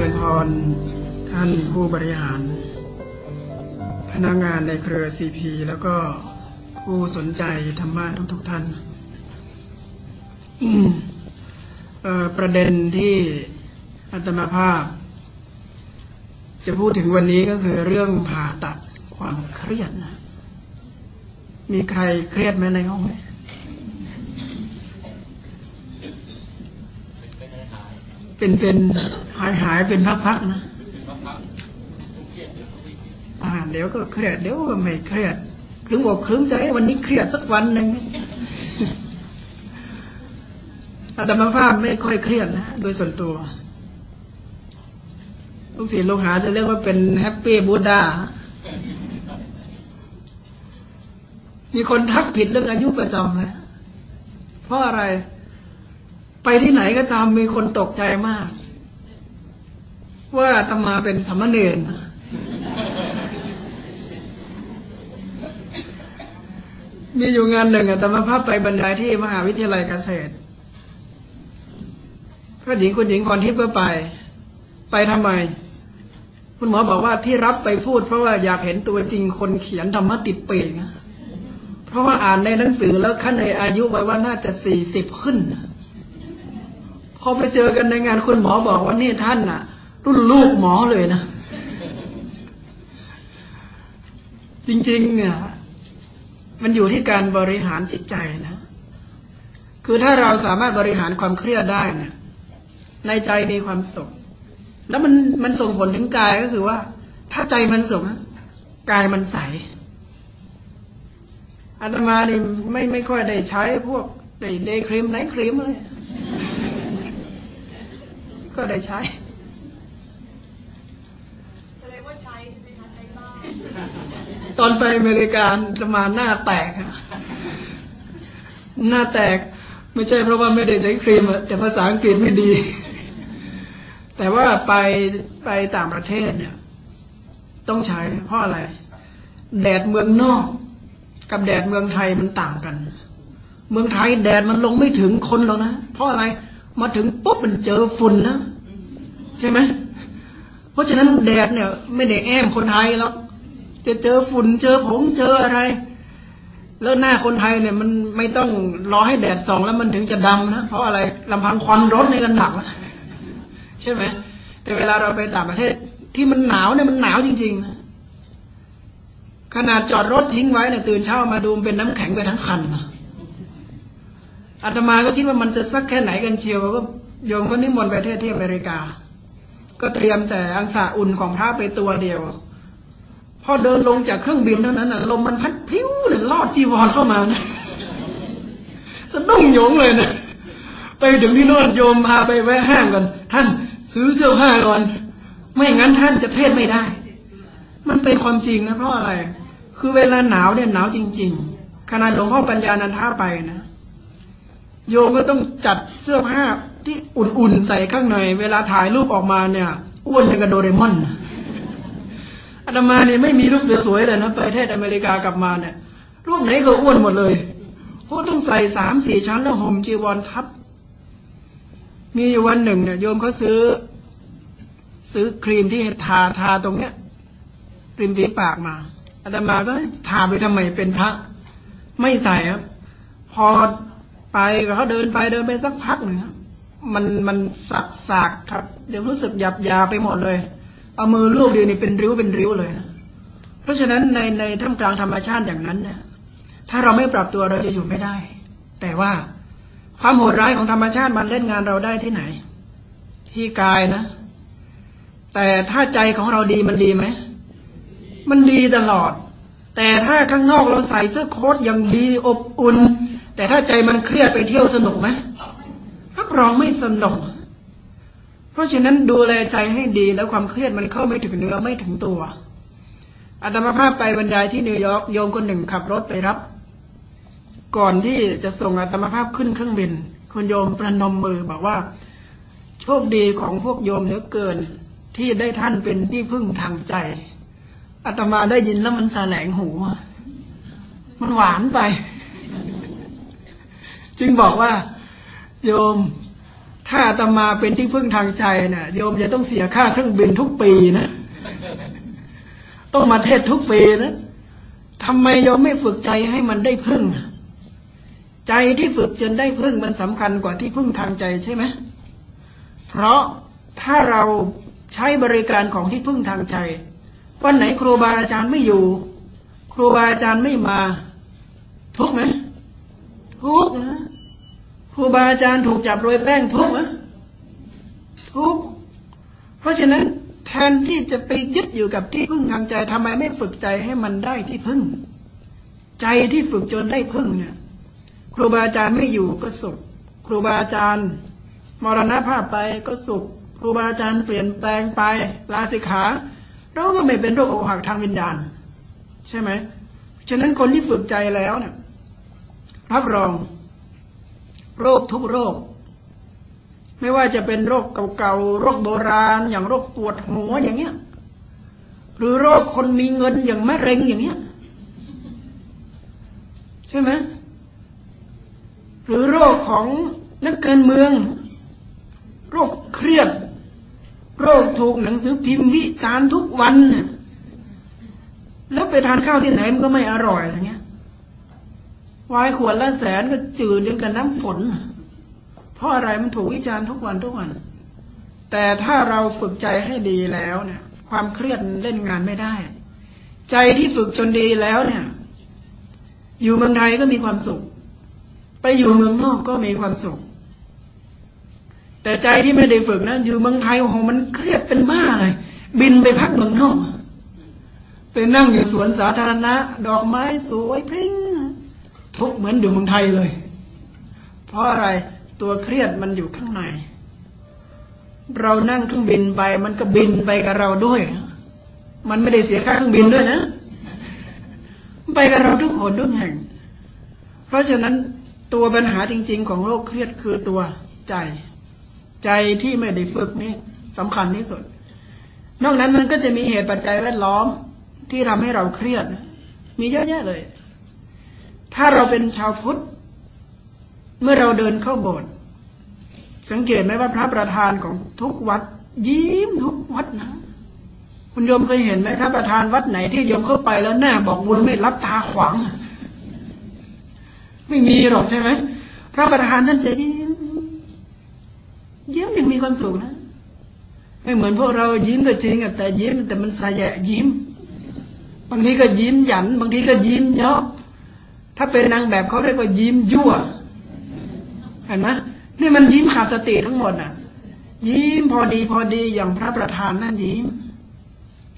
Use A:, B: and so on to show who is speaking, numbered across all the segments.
A: ริญพรท่านผู้บริหาร พนักงานในเครือซีพีแล้วก็ผู้สนใจธรรมะทุกทุกท่านประเด็นที่อัตมาภาพ จะพูดถึงวันนี้ก็คือเรื่องผ่าตัดความเครียดนะ มีใครเครียดไหมในห้องไหม เป็นเป็นหายหายเป็นพักๆนะอ่าเดี๋ยวก็เครียดเดี๋ยวก็ไม่เครียดครึ้มอกครึ้มใจวันนี้เครียดสักวันหนึ่งอาตมาภาพไม่ค่อยเครียดนะโดยส่วนตัวลูกศิษย์ลูกหาจะเรียกว่าเป็น Happy Buddha มีคนทักผิดเรื่องอายุประจำนะเพราะอะไร ไปที่ไหนก็ตามมีคนตกใจมาก ว่าตมาเป็นสมณเณรมีอยู่งานหนึ่งอะตมาภาพไปบรรยายที่มหาวิทยาลัยเกษตรพระหญิงคุณหญิงพรทิพย์ก็ไป ไปทำไม คุณหมอบอกว่าที่รับไปพูด เพราะว่าอยากเห็นตัวจริงคนเขียนธรรมะติดเปงเพราะว่าอ่านในหนังสือแล้วขั้นในอายุไว้ว่าน่าจะสี่สิบขึ้น พอไปเจอกันในงานคุณหมอบอกว่านี่ท่านน่ะ รุ่นลูกหมอเลยนะ จริงๆเนี่ยมันอยู่ที่การบริหารจิตใจนะ คือถ้าเราสามารถบริหารความเครียดได้เนี่ยในใจมีความสุข แล้วมันมันส่งผลถึงกายก็คือว่า ถ้าใจมันสุขกายมันใสอาตมาเนี่ไม่ไม่ค่อยได้ใช้พวก day cream night cream เลย ก็ได้ใช้แสดงว่าใช้ใช่ไหมคะใช้บ้างตอนไปอเมริกาอาตมาหน้าแตกหน้าแตกไม่ใช่เพราะว่าไม่ได้ใช้ครีมแต่ภาษาอังกฤษไม่ดี แต่ว่าไปไปต่างประเทศเนี่ย ต้องใช้เพราะอะไร แดดเมืองนอก กับแดดเมืองไทยมันต่างกัน เมืองไทยแดดมันลงไม่ถึงคนแล้วนะเพราะอะไรมาถึงปุ๊บมันเจอฝุ่นนะ ใช่ไหมเพราะฉะนั้นแดดเนี่ย ไม่ได้แอมคนไทยแล้วจะเจอฝุ่นเจอผงเจออะไร แล้วหน้าคนไทยเนี่ย มันไม่ต้องรอให้แดดส่องแล้วมันถึงจะดำนะเพราะอะไรลำพังควันรถในกันหนักใช่ไหมแต่เวลาเราไปต่างประเทศ ที่มันหนาวเนี่ยมันหนาวจริงๆนะขนาดจอดรถทิ้งไว้เนี่ยตื่นเช้ามาดูเป็นน้ำแข็งไปทั้งคันนะอาตมาก็คิดว่ามันจะสักแค่ไหนกันเชียวว่าโยมก็นิมนต์ไปเทศที่อเมริกา ก็เตรียมแต่อังสาอุ่นของพระไปตัวเดียว พอเดินลงจากเครื่องบินเท่านั้นน่ะลมมันพัดพิ้วเลยลอดจีวรเข้ามานะสะดุ้งโยงเลยนะไปถึงที่โน่นโยมพาไปแวะห้างกันท่านซื้อเสื้อผ้าก่อนไม่งั้นท่านจะเทศไม่ได้ มันเป็นความจริงนะเพราะอะไร คือเวลาหนาวเนี่ยหนาวจริง ๆขนาดหลวงพ่อปัญญานันทาไปนะโยมก็ต้องจัดเสื้อผ้า ที่อุ่นๆใส่ข้างใน เวลาถ่ายรูปออกมาเนี่ยอ้วนอย่างกับโดเรมอนอาตมาเนี่ยไม่มีรูปสวยๆเลยนะไปประเทศอเมริกากลับมาเนี่ย รูปไหนก็อ้วนหมดเลยเพราะต้องใส่สามสี่ชั้นแล้วห่มจีวรทับ มีอยู่วันหนึ่งเนี่ยโยมเขาซื้อ ซื้อครีมที่ทาทาตรงเนี้ยริมฝีปากมาอาตมาก็ทาไปทำไมเป็นพระ ไม่ใส่ครับพอไปเขาเดินไปเดินไปสักพักหนึ่ง มันมันสักสากครับ เดี๋ยวรู้สึกหยับยาไปหมดเลย เอามือลูบเดียวนี่เป็นริ้วเป็นริ้วเลยนะเพราะฉะนั้นในในท่ามกลางธรรมชาติอย่างนั้นเนี่ยถ้าเราไม่ปรับตัวเราจะอยู่ไม่ได้ แต่ว่าความโหดร้ายของธรรมชาติมันเล่นงานเราได้ที่ไหน ที่กายนะ แต่ถ้าใจของเราดีมันดีไหมมันดีตลอด แต่ถ้าข้างนอกเราใส่เสื้อโค้ทอย่างดีอบอุ่น แต่ถ้าใจมันเครียดไปเที่ยวสนุกไหม รับรองไม่สนุกเพราะฉะนั้นดูแลใจให้ดีแล้วความเครียดมันเข้าไม่ถึงเนื้อไม่ถึงตัวอาตมาภาพไปบรรยายที่นิวยอร์กโยมคนหนึ่งขับรถไปรับ ก่อนที่จะส่งอาตมาภาพขึ้นเครื่องบินคนโยมประนมมือบอกว่า โชคดีของพวกโยมเหลือเกิน ที่ได้ท่านเป็นที่พึ่งทางใจอาตมาได้ยินแล้วมันแสลงหูมันหวานไป จึงบอกว่า โยม ถ้าตมาเป็นที่พึ่งทางใจเนะ่ะ โยมจะต้องเสียค่าเครื่องบินทุกปีนะ ต้องมาเทศทุกปีนะทำไมโยมไม่ฝึกใจให้มันได้พึ่ง ใจที่ฝึกจนได้พึ่งมันสำคัญกว่าที่พึ่งทางใจใช่ไหมเพราะถ้าเราใช้บริการของที่พึ่งทางใจ วันไหนครูบาอาจารย์ไม่อยู่ ครูบาอาจารย์ไม่มา ทุกไหมทุกนะ ครูบาอาจารย์ถูกจับโรยแป้งทุกไหมทุกเพราะฉะนั้นแทนที่จะไปยึดอยู่กับที่พึ่งทางใจทำไมไม่ฝึกใจให้มันได้ที่พึ่ง ใจที่ฝึกจนได้พึ่งเนี่ย ครูบาอาจารย์ไม่อยู่ก็สุข ครูบาอาจารย์ มรณภาพไปก็สุข ครูบาอาจารย์เปลี่ยนแปลงไปลาสิกขาเราก็ไม่เป็นโรคอกหักทางวิญญาณ ใช่ไหมฉะนั้นคนที่ฝึกใจแล้วเนี่ยรับรอง โรคทุกโรค ไม่ว่าจะเป็นโรคเก่าๆโรคโบราณ อย่างโรคปวดหัวอย่างเงี้ย หรือโรคคนมีเงินอย่างมะเร็งอย่างเงี้ย ใช่ไหมหรือโรคของนักการเมือง โรคเครียด โรคถูกหนังสือพิมพ์วิจารณ์ทุกวันเนี่ยแล้วไปทานข้าวที่ไหนมันก็ไม่อร่อยอย่างเงี้ย วายขวดละแสนก็จืดยังกับน้ำฝน เพราะอะไรมันถูกวิจารณ์ทุกวันทุกวัน แต่ถ้าเราฝึกใจให้ดีแล้วเนี่ย ความเครียดเล่นงานไม่ได้ ใจที่ฝึกจนดีแล้วเนี่ย อยู่เมืองไทยก็มีความสุข ไปอยู่เมืองนอกก็มีความสุข แต่ใจที่ไม่ได้ฝึกนะอยู่เมืองไทยโอ้โหมันเครียดเป็นบ้าเลยบินไปพักเมืองนอกไปนั่งอยู่สวนสาธารณะ ดอกไม้สวยพริ้ง ทุกเหมือนอยู่เมืองไทยเลย เพราะอะไรตัวเครียดมันอยู่ข้างใน เรานั่งเครื่องบินไป มันก็บินไปกับเราด้วย มันไม่ได้เสียค่าเครื่องบินด้วยนะ ไปกับเราทุกคนทุกแห่ง เพราะฉะนั้นตัวปัญหาจริง ๆ ของโรคเครียดคือตัวใจ ใจที่ไม่ได้ฝึกนี่สำคัญที่สุด นอกนั้นมันก็จะมีเหตุปัจจัยแวดล้อมที่ทำให้เราเครียด มีเยอะแยะเลย ถ้าเราเป็นชาวพุทธ เมื่อเราเดินเข้าโบสถ์สังเกตไหมว่าพระประธานของทุกวัด ยิ้มทุกวัดนะ คุณโยมเคยเห็นไหมพระประธานวัดไหนที่โยมเข้าไปแล้วหน้าบอกบุญไม่รับตาขวางไม่มีหรอกใช่ไหมพระประธานท่านจะยิ้มยิ้มยังมีความสุขนะไม่เหมือนพวกเรายิ้มก็จริงแต่ยิ้มแต่มันสายะยิ้ม บางทีก็ยิ้มหยัน บางทีก็ยิ้มเยาะ ถ้าเป็นนางแบบเขาเรียกว่ายิ้มยั่วเห็นไหมนี่มันยิ้มขาดสติทั้งหมดอะ ยิ้มพอดีพอดีอย่างพระประธานนั่นยิ้ม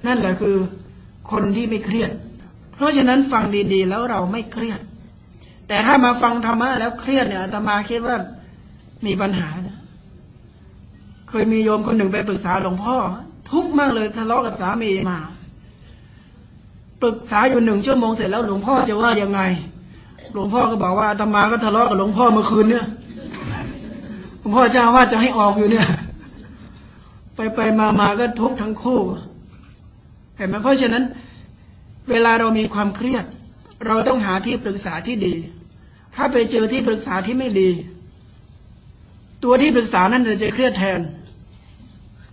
A: นั่นแหละคือคนที่ไม่เครียด เพราะฉะนั้นฟังดีๆ แล้วเราไม่เครียด แต่ถ้ามาฟังธรรมะแล้วเครียดเนี่ยอาตมาคิดว่ามีปัญหานะเคยมีโยมคนหนึ่งไปปรึกษาหลวงพ่อ ทุกข์มากเลยทะเลาะกับสามีมา ปรึกษาอยู่หนึ่งชั่วโมงเสร็จแล้วหลวงพ่อจะว่ายังไง หลวงพ่อก็บอกว่าอาตมาก็ทะเลาะกับหลวงพ่อเมื่อคืนเนี่ยหลวงพ่อเจ้าว่าจะให้ออกอยู่เนี่ย ไปไปมามาก็ทุกทั้งคู่ เห็นไหมเพราะฉะนั้น เวลาเรามีความเครียด เราต้องหาที่ปรึกษาที่ดี ถ้าไปเจอที่ปรึกษาที่ไม่ดี ตัวที่ปรึกษานั้นจะเครียดแทน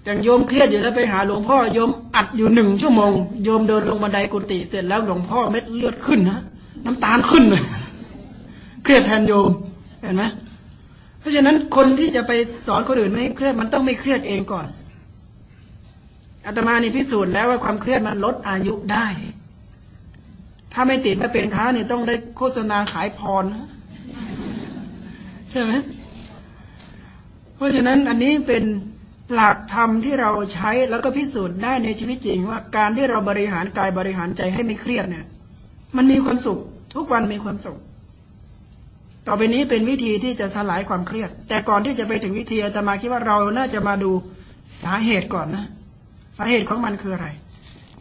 A: อย่างโยมเครียดอยู่แล้วไปหาหลวงพ่อโยมอัดอยู่หนึ่งชั่วโมงโยมเดินลงบันไดกุฏิเสร็จแล้วหลวงพ่อเม็ดเลือดขึ้นนะ น้ำตาลขึ้นเลยเครียดแทนโยมเห็นไหมเพราะฉะนั้นคนที่จะไปสอนคนอื่นไม่เครียดมันต้องไม่เครียดเองก่อนอาตมานี่พิสูจน์แล้วว่าความเครียดมันลดอายุได้ ถ้าไม่ติดมาเป็นค้าเนี่ยต้องได้โฆษณาขายพรใช่ไหมเพราะฉะนั้นอันนี้เป็นหลักธรรมที่เราใช้แล้วก็พิสูจน์ได้ในชีวิตจริงว่าการที่เราบริหารกายบริหารใจให้ไม่เครียดเนี่ย มันมีความสุข ทุกวันมีความสุข ต่อไปนี้เป็นวิธีที่จะสลายความเครียด แต่ก่อนที่จะไปถึงวิธีอาตมาคิดว่าเราน่าจะมาดูสาเหตุก่อนนะ สาเหตุของมันคืออะไร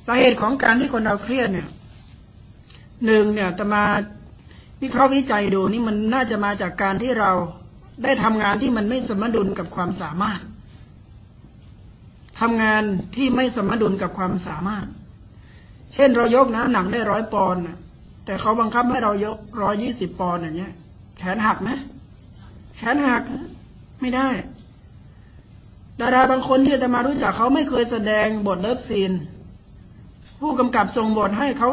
A: สาเหตุของการที่คนเราเครียดเนี่ยหนึ่งเนี่ยจะมาวิเคราะห์วิจัยดูนี่มันน่าจะมาจากการที่เราได้ทำงานที่มันไม่สมดุลกับความสามารถทำงานที่ไม่สมดุลกับความสามารถ เช่นเรายกน้ำหนักได้ร้อยปอนด์แต่เขาบังคับให้เรายกร้อยี่สิบปอนด์อย่างเงี้ย แขนหักไหมแขนหักไม่ได้ ดาราบางคนที่อาตมารู้จักเขาไม่เคยแสดงบท love scene ผู้กำกับส่งบทให้เขา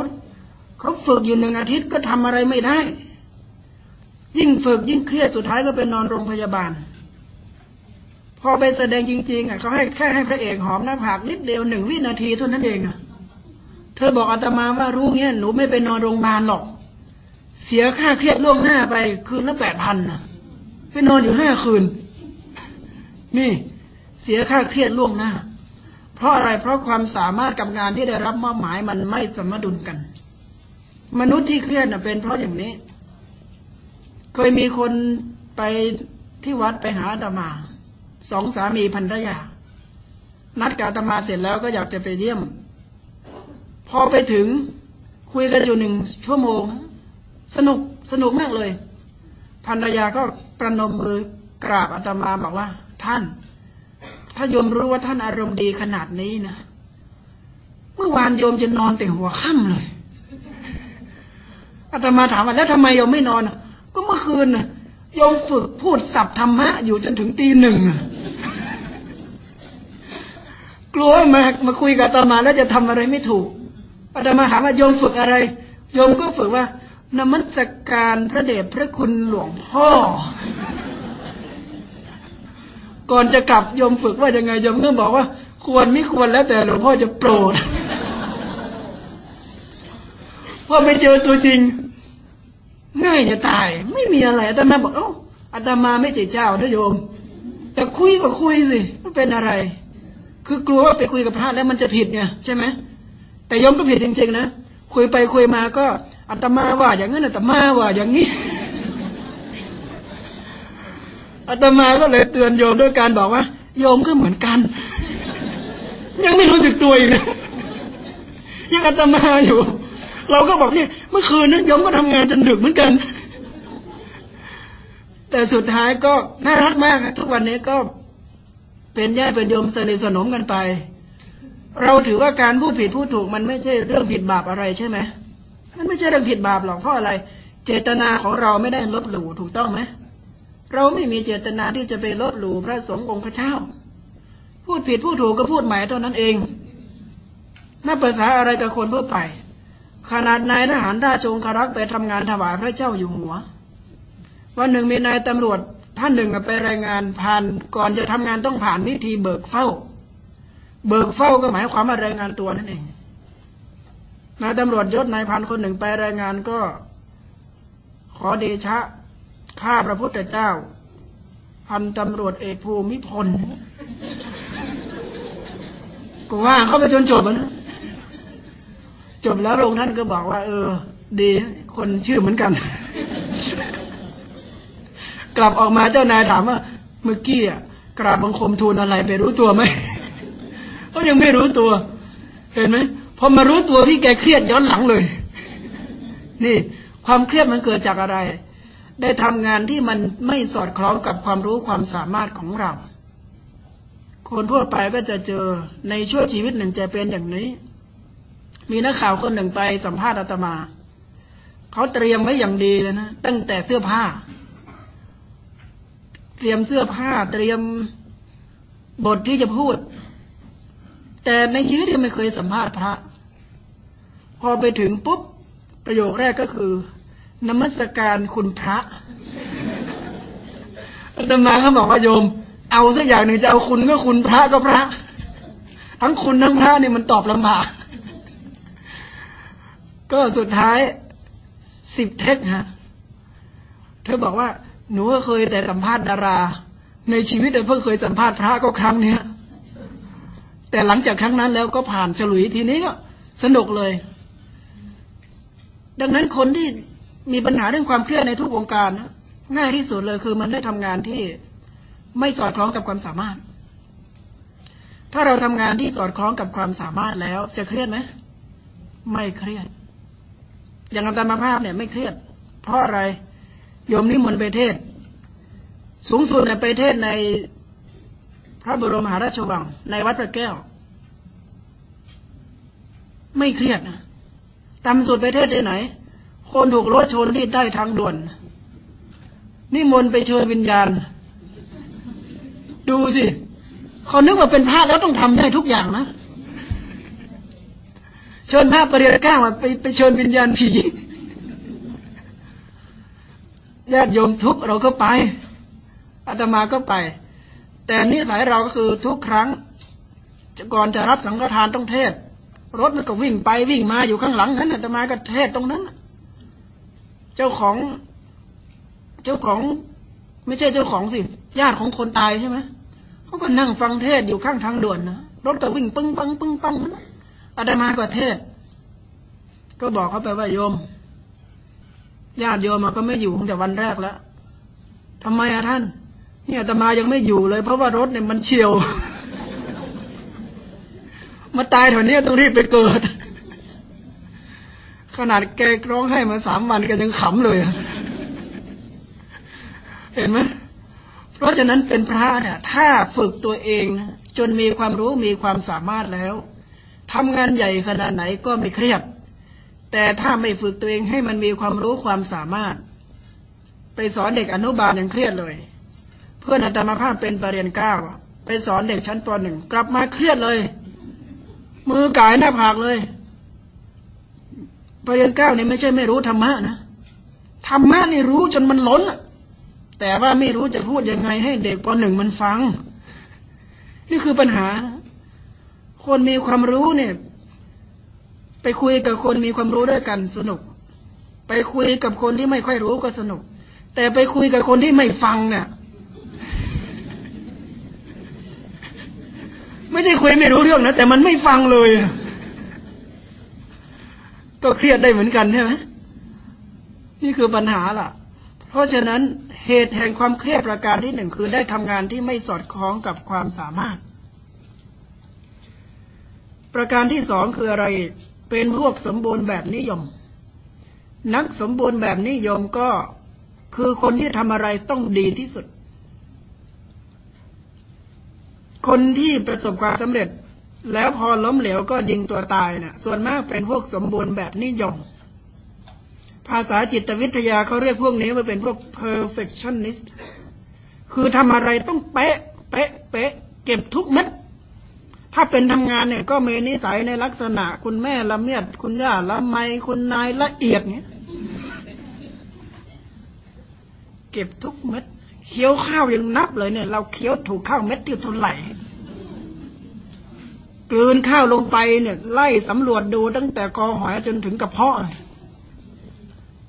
A: เขาฝึกอยู่หนึ่งอาทิตย์ก็ทำอะไรไม่ได้ ยิ่งฝึกยิ่งเครียดสุดท้ายก็เป็นนอนโรงพยาบาล พอไปแสดงจริง ๆ อะเขาให้แค่ให้พระเอกหอมหน้าผากนิดเดียวหนึ่งวินาทีเท่านั้นเองอะ เธอบอกอาตมาว่ารู้เงี้ยหนูไม่ไปนอนโรงพยาบาลหรอก เสียค่าเครียดล่วงหน้าไปคืนละแปดพันนะไปนอนอยู่ห้าคืน นี่ เสียค่าเครียดล่วงหน้า เพราะอะไรเพราะความสามารถกับงานที่ได้รับมอบหมายมันไม่สมดุลกัน มนุษย์ที่เครียดน่ะเป็นเพราะอย่างนี้ เคยมีคนไปที่วัดไปหาอาตมาสองสามีพันรยานัดกับอาตมาเสร็จแล้วก็อยากจะไปเยี่ยม พอไปถึงคุยกันอยู่หนึ่งชั่วโมง สนุกสนุกมากเลยภรรยาก็ประนมมือกราบอาตมาบอกว่า ท่าน ถ้าโยมรู้ว่าท่านอารมณ์ดีขนาดนี้นะเมื่อวานโยมจะนอนแต่หัวค่ำเลยอาตมาถามว่าแล้วทำไมโยมไม่นอนก็เมื่อคืนนะโยมฝึกพูดสับธรรมะอยู่จนถึงตีหนึ่งกลัวมามาคุยกับอาตมาแล้วจะทำอะไรไม่ถูก อาตมาถามว่าโยมฝึกอะไร โยมก็ฝึกว่านมัสการพระเดชพระคุณหลวงพ่อ ก่อนจะกลับยมฝึกว่ายังไงยมก็บอกว่า ควรไม่ควรแล้วแต่หลวงพ่อจะโปรดพอไปเจอตัวจริง ง่ายจะตาย ไม่มีอะไรอาตมาบอกเอ้าอาตมาไม่ใช่เจ้านะโยม แต่คุยก็คุยสิมันเป็นอะไร คือกลัวว่าไปคุยกับพระแล้วมันจะผิดไงใช่ไหม แต่ยมก็ผิดจริงๆนะคุยไปคุยมาก็อาตมาว่า อย่างนั้นอาตมาว่าอย่างนี้อาตมาก็เลยเตือนโยมด้วยการบอกว่า โยมก็เหมือนกัน ยังไม่รู้สึกตัวอีกนะยังอาตมาอยู่ เราก็บอกเนี่ยเมื่อคืนนั้นโยมก็ทำงานจนดึกเหมือนกัน แต่สุดท้ายก็น่ารักมากทุกวันนี้ก็เป็นญาติเป็นโยมสนิทสนมกันไป เราถือว่าการพูดผิดพูดถูกมันไม่ใช่เรื่องผิดบาปอะไรใช่ไหมมันไม่ใช่เรื่องผิดบาปหรอกเพราะอะไร เจตนาของเราไม่ได้ลบหลู่ถูกต้องไหมเราไม่มีเจตนาที่จะไปลบหลู่พระสงฆ์องค์พระเจ้า พูดผิดพูดถูกก็พูดใหม่เท่านั้นเองน่าภาษาอะไรกับคนทั่วไป ขนาดนายทหารราชองครักษ์ไปทำงานถวายพระเจ้าอยู่หัว วันหนึ่งมีนายตำรวจท่านหนึ่งไปรายงานผ่านก่อนจะทำงานต้องผ่านวิธีเบิกเฝ้า เบิกเฝ้าก็หมายความว่ารายงานตัวนั่นเองนายตำรวจยศนายพันคนหนึ่งไปรายงานก็ ขอเดชะข้าพระพุทธเจ้า พันตำรวจเอกภูมิพลก็ว่าเขาไปจนจบนะจบแล้วลงท่านก็บอกว่า เออ ดี คนชื่อเหมือนกัน กลับออกมาเจ้านายถามว่า เมื่อกี้อะกราบบังคมทูลอะไรไปรู้ตัวไหม เขายังไม่รู้ตัว เห็นไหมพอมารู้ตัวที่แกเครียดย้อนหลังเลย นี่ ความเครียดมันเกิดจากอะไร ได้ทำงานที่มันไม่สอดคล้องกับความรู้ความสามารถของเรา คนทั่วไปก็จะเจอในช่วงชีวิตหนึ่งจะเป็นอย่างนี้ มีนักข่าวคนหนึ่งไปสัมภาษณ์อาตมา เขาเตรียมไว้อย่างดีเลยนะตั้งแต่เสื้อผ้า เตรียมเสื้อผ้าเตรียมบทที่จะพูด แต่ในชีวิตยังไม่เคยสัมภาษณ์พระ พอไปถึงปุ๊บ ประโยคแรกก็คือนมัสการคุณพระอาตมาเขาบอกว่าโยม เอาสักอย่างหนึ่งจะเอาคุณก็คุณพระก็พระ ทั้งคุณทั้งพระนี่มันตอบลำบากก็สุดท้ายสิบเทคฮะ เธอบอกว่า หนูก็เคยแต่สัมภาษณ์ดารา ในชีวิตเพิ่งเคยสัมภาษณ์พระก็ครั้งเนี้ย แต่หลังจากครั้งนั้นแล้วก็ผ่านฉลุยทีนี้ก็สนุกเลย ดังนั้นคนที่มีปัญหาเรื่องความเครียดในทุกวงการง่ายที่สุดเลยคือมันได้ทำงานที่ไม่สอดคล้องกับความสามารถ ถ้าเราทำงานที่สอดคล้องกับความสามารถแล้ว จะเครียดไหมไม่เครียด อย่างอาตมาภาพเนี่ยไม่เครียด เพราะอะไรโยมนิมนต์ไปเทศ สูงสุดในไปเทศใน พระบรมหาราชวัง ในวัดพระแก้ว ไม่เครียดนะตำสุดประเทศที่ไหน คนถูกรถชนที่ใต้ทางด่วนนี่มนไปเชิญวิญญาณ ดูสิเขานึกว่าเป็นพระแล้วต้องทำได้ทุกอย่างนะเชิญพระปริยก้ามาไปไปเชิญวิญญาณผีญาติโยมทุกเราก็ไปอาตมาก็ไป แต่นิสัยเราก็คือทุกครั้งก่อนจะรับสังฆทานต้องเทศ รถมันก็วิ่งไปวิ่งมาอยู่ข้างหลังนั้นอาตมาก็เทศตรงนั้น เจ้าของ เจ้าของ ไม่ใช่เจ้าของสิญาติของคนตายใช่ไหมเขาก็นั่งฟังเทศอยู่ข้างทางด่วนนะรถก็วิ่งปึ้งปังปึ้งปังนะอาตมาก็เทศ ก็บอกเขาไปว่าโยมญาติโยมก็ไม่อยู่ตั้งแต่วันแรกแล้วทำไมอะท่าน เนี่ยอาตมายังไม่อยู่เลย เพราะว่ารถเนี่ยมันเฉียว มาตายแถวนี้ต้องรีบไปเกิด ขนาดแกร้องให้มาสามวันแกยังขำเลย เห็นไหมเพราะฉะนั้นเป็นพระเนี่ย ถ้าฝึกตัวเองนะจนมีความรู้มีความสามารถแล้วทำงานใหญ่ขนาดไหนก็ไม่เครียด แต่ถ้าไม่ฝึกตัวเองให้มันมีความรู้ความสามารถ ไปสอนเด็กอนุบาลยังเครียดเลย เพื่อนอาตมาภาพเป็นปรริญญาเก้าไปสอนเด็กชั้นปหนึ่งกลับมาเครียดเลย มือกายหน้าผากเลยปรริญญาเก้านี่ไม่ใช่ไม่รู้ธรรมะนะธรรมะนี่รู้จนมันล้นแต่ว่าไม่รู้จะพูดยังไงให้เด็กปหนึ่งมันฟัง นี่คือปัญหา คนมีความรู้เนี่ย ไปคุยกับคนมีความรู้ด้วยกันสนุก ไปคุยกับคนที่ไม่ค่อยรู้ก็สนุก แต่ไปคุยกับคนที่ไม่ฟังเนี่ย ไม่ใช่คุยไม่รู้เรื่องนะแต่มันไม่ฟังเลย ก็เครียดได้เหมือนกันใช่ไหมนี่คือปัญหาล่ะ เพราะฉะนั้นเหตุแห่งความเครียดประการที่หนึ่งคือได้ทำงานที่ไม่สอดคล้องกับความสามารถ ประการที่สองคืออะไร เป็นพวกสมบูรณ์แบบนิยม นักสมบูรณ์แบบนิยมก็คือคนที่ทำอะไรต้องดีที่สุด คนที่ประสบความสำเร็จ แล้วพอล้มเหลวก็ยิงตัวตายเนะ่ะ ส่วนมากเป็นพวกสมบูรณ์แบบนิยม ภาษาจิตวิทยาเขาเรียกพวกนี้ว่าเป็นพวก perfectionist คือทำอะไรต้องเป๊ะ เป๊ะ เป๊ะ เก็บทุกเม็ดถ้าเป็นทำงานเนี่ย ก็มีนิสัยในลักษณะ คุณแม่ละเมียด คุณย่าละไมคุณนายละเอียดเนี่ย เก็บทุกเม็ด เคี้ยวข้าวยังนับเลยเนี่ย เราเคี้ยวถูกข้าวเม็ดที่เท่าไหร่กลืนข้าวลงไปเนี่ย ไล่สำรวจดูตั้งแต่กอหอยจนถึงกระเพาะ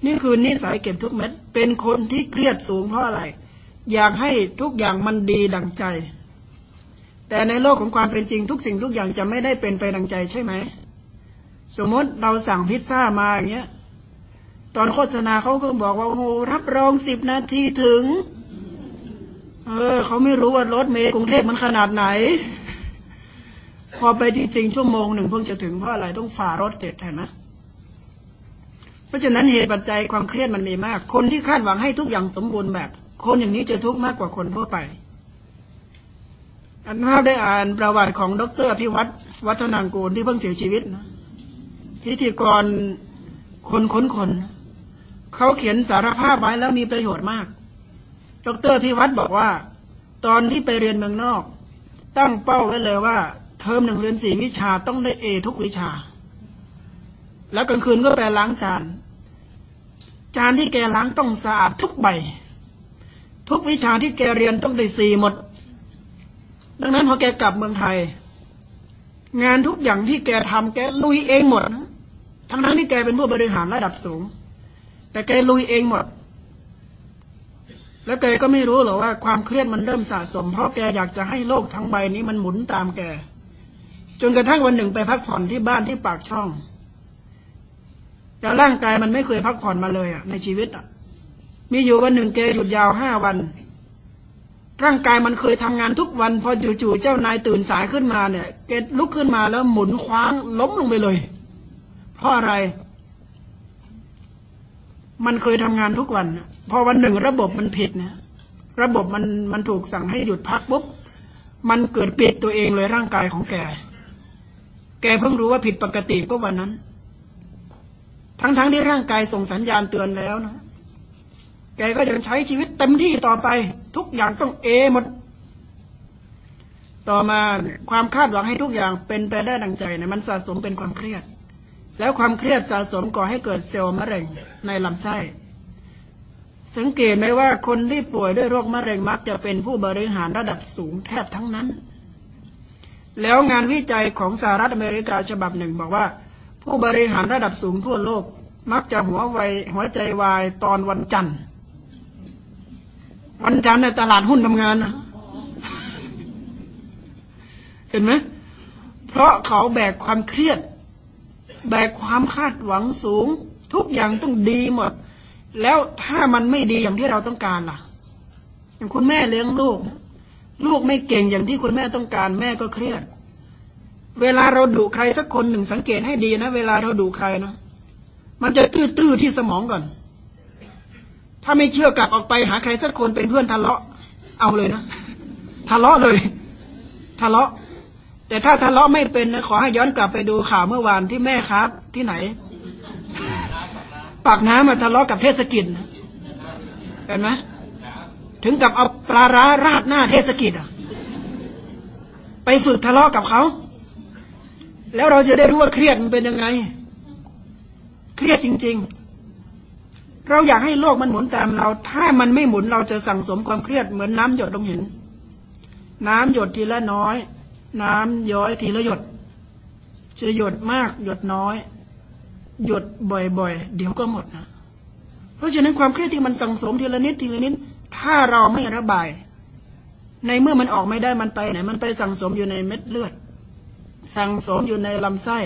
A: นี่คือนิสัยเก็บทุกเม็ด เป็นคนที่เครียดสูงเพราะอะไร อยากให้ทุกอย่างมันดีดังใจ แต่ในโลกของความเป็นจริงทุกสิ่งทุกอย่างจะไม่ได้เป็นไปดังใจใช่ไหม สมมติเราสั่งพิซซ่ามาอย่างเงี้ย ตอนโฆษณาเขาก็บอกว่าโอ้รับรองสิบนาทีถึง เออเขาไม่รู้ว่ารถเมล์กรุงเทพมันขนาดไหน พอไปจริงๆชั่วโมงหนึ่งเพิ่งจะถึงเพราะอะไรต้องฝ่ารถติดเห็นไหมเพราะฉะนั้นเหตุปัจจัยความเครียดมันมีมาก คนที่คาดหวังให้ทุกอย่างสมบูรณ์แบบ คนอย่างนี้จะทุกข์มากกว่าคนทั่วไป อันภาพได้อ่านประวัติของดรพิวัตรวัฒนางกูลที่เพิ่งเสียชีวิตนะพิธีกรคนค้นคนเขาเขียนสารภาพไว้แล้วมีประโยชน์มาก ดรพิวัตรบอกว่า ตอนที่ไปเรียนเมืองนอก ตั้งเป้าไว้เลยว่า เทอมหนึ่งเรียนสี่วิชาต้องได้เอทุกวิชา แล้วกลางคืนก็ไปล้างจาน จานที่แกล้างต้องสะอาดทุกใบ ทุกวิชาที่แกเรียนต้องได้สี่หมด ดังนั้นพอแกกลับเมืองไทย งานทุกอย่างที่แกทำแกลุยเองหมดนะทั้งทั้งที่แกเป็นผู้บริหารระดับสูง แต่แกลุยเองหมด แล้วแกก็ไม่รู้หรอกว่าความเครียดมันเริ่มสะสม เพราะแกอยากจะให้โลกทั้งใบนี้มันหมุนตามแก จนกระทั่งวันหนึ่งไปพักผ่อนที่บ้านที่ปากช่องแต่ร่างกายมันไม่เคยพักผ่อนมาเลยอะ ในชีวิตอะ มีอยู่วันหนึ่งแกหยุดยาวห้าวัน ร่างกายมันเคยทำงานทุกวัน พอจู่ๆเจ้านายตื่นสายขึ้นมาเนี่ยเกดลุกขึ้นมาแล้วหมุนคว้างล้มลงไปเลย เพราะอะไร มันเคยทำงานทุกวัน พอวันหนึ่งระบบมันผิดนี่ยระบบมันมันถูกสั่งให้หยุดพักปุ๊บมันเกิดปิดตัวเองเลยร่างกายของแก แกเพิ่งรู้ว่าผิดปกติก็วันนั้น ทั้งๆทที่ร่างกายส่งสัญญาณเตือนแล้วนะ แกก็ยังใช้ชีวิตเต็มที่ต่อไป ทุกอย่างต้องเอหมด ต่อมาความคาดหวังให้ทุกอย่างเป็นไปได้ดังใจเนี่ยมันสะสมเป็นความเครียด แล้วความเครียดสะสมก่อให้เกิดเซลล์มะเร็งในลำไส้ สังเกตไหมว่าคนที่ป่วยด้วยโรคมะเร็งมักจะเป็นผู้บริหารระดับสูงแทบทั้งนั้น แล้วงานวิจัยของสหรัฐอเมริกาฉบับหนึ่งบอกว่า ผู้บริหารระดับสูงทั่วโลก มักจะหัวไวหัวใจวายตอนวันจันทร์ วันจันทร์ในตลาดหุ้นทำงานนะเห็นไหมเพราะเขาแบกความเครียด แบกความคาดหวังสูง ทุกอย่างต้องดีหมด แล้วถ้ามันไม่ดีอย่างที่เราต้องการล่ะ อย่างคุณแม่เลี้ยงลูก ลูกไม่เก่งอย่างที่คุณแม่ต้องการ แม่ก็เครียด เวลาเราดุใครสักคนหนึ่งสังเกตให้ดีนะเวลาเราดุใครนะมันจะตื้อๆที่สมองก่อน ถ้าไม่เชื่อกลับออกไปหาใครสักคนเป็นเพื่อนทะเลาะ เอาเลยนะทะเลาะเลย ทะเลาะ แต่ถ้าทะเลาะไม่เป็นนะขอให้ย้อนกลับไปดูข่าวเมื่อวานที่แม่ครับ ที่ไหน ปากน้ำมาทะเลาะกับเทศกิจเห็นไหมถึงกับเอาปลาร้าราดหน้าเทศกิจอะ ไปฝึกทะเลาะกับเขา แล้วเราจะได้รู้ว่าเครียดมันเป็นยังไง เครียดจริง ๆ เราอยากให้โลกมันหมุนตามเรา ถ้ามันไม่หมุนเราจะสั่งสมความเครียดเหมือนน้ำหยดลงหิน น้ำหยดทีละน้อย น้ำย้อยทีละหยด จะหยดมากหยดน้อย หยดบ่อยๆ เดี๋ยวก็หมดนะ เพราะฉะนั้นความเครียดที่มันสังสมทีละนิดทีละนิด ถ้าเราไม่ระบาย ในเมื่อมันออกไม่ได้มันไปไหน มันไปสังสมอยู่ในเม็ดเลือด สังสมอยู่ในลำไส้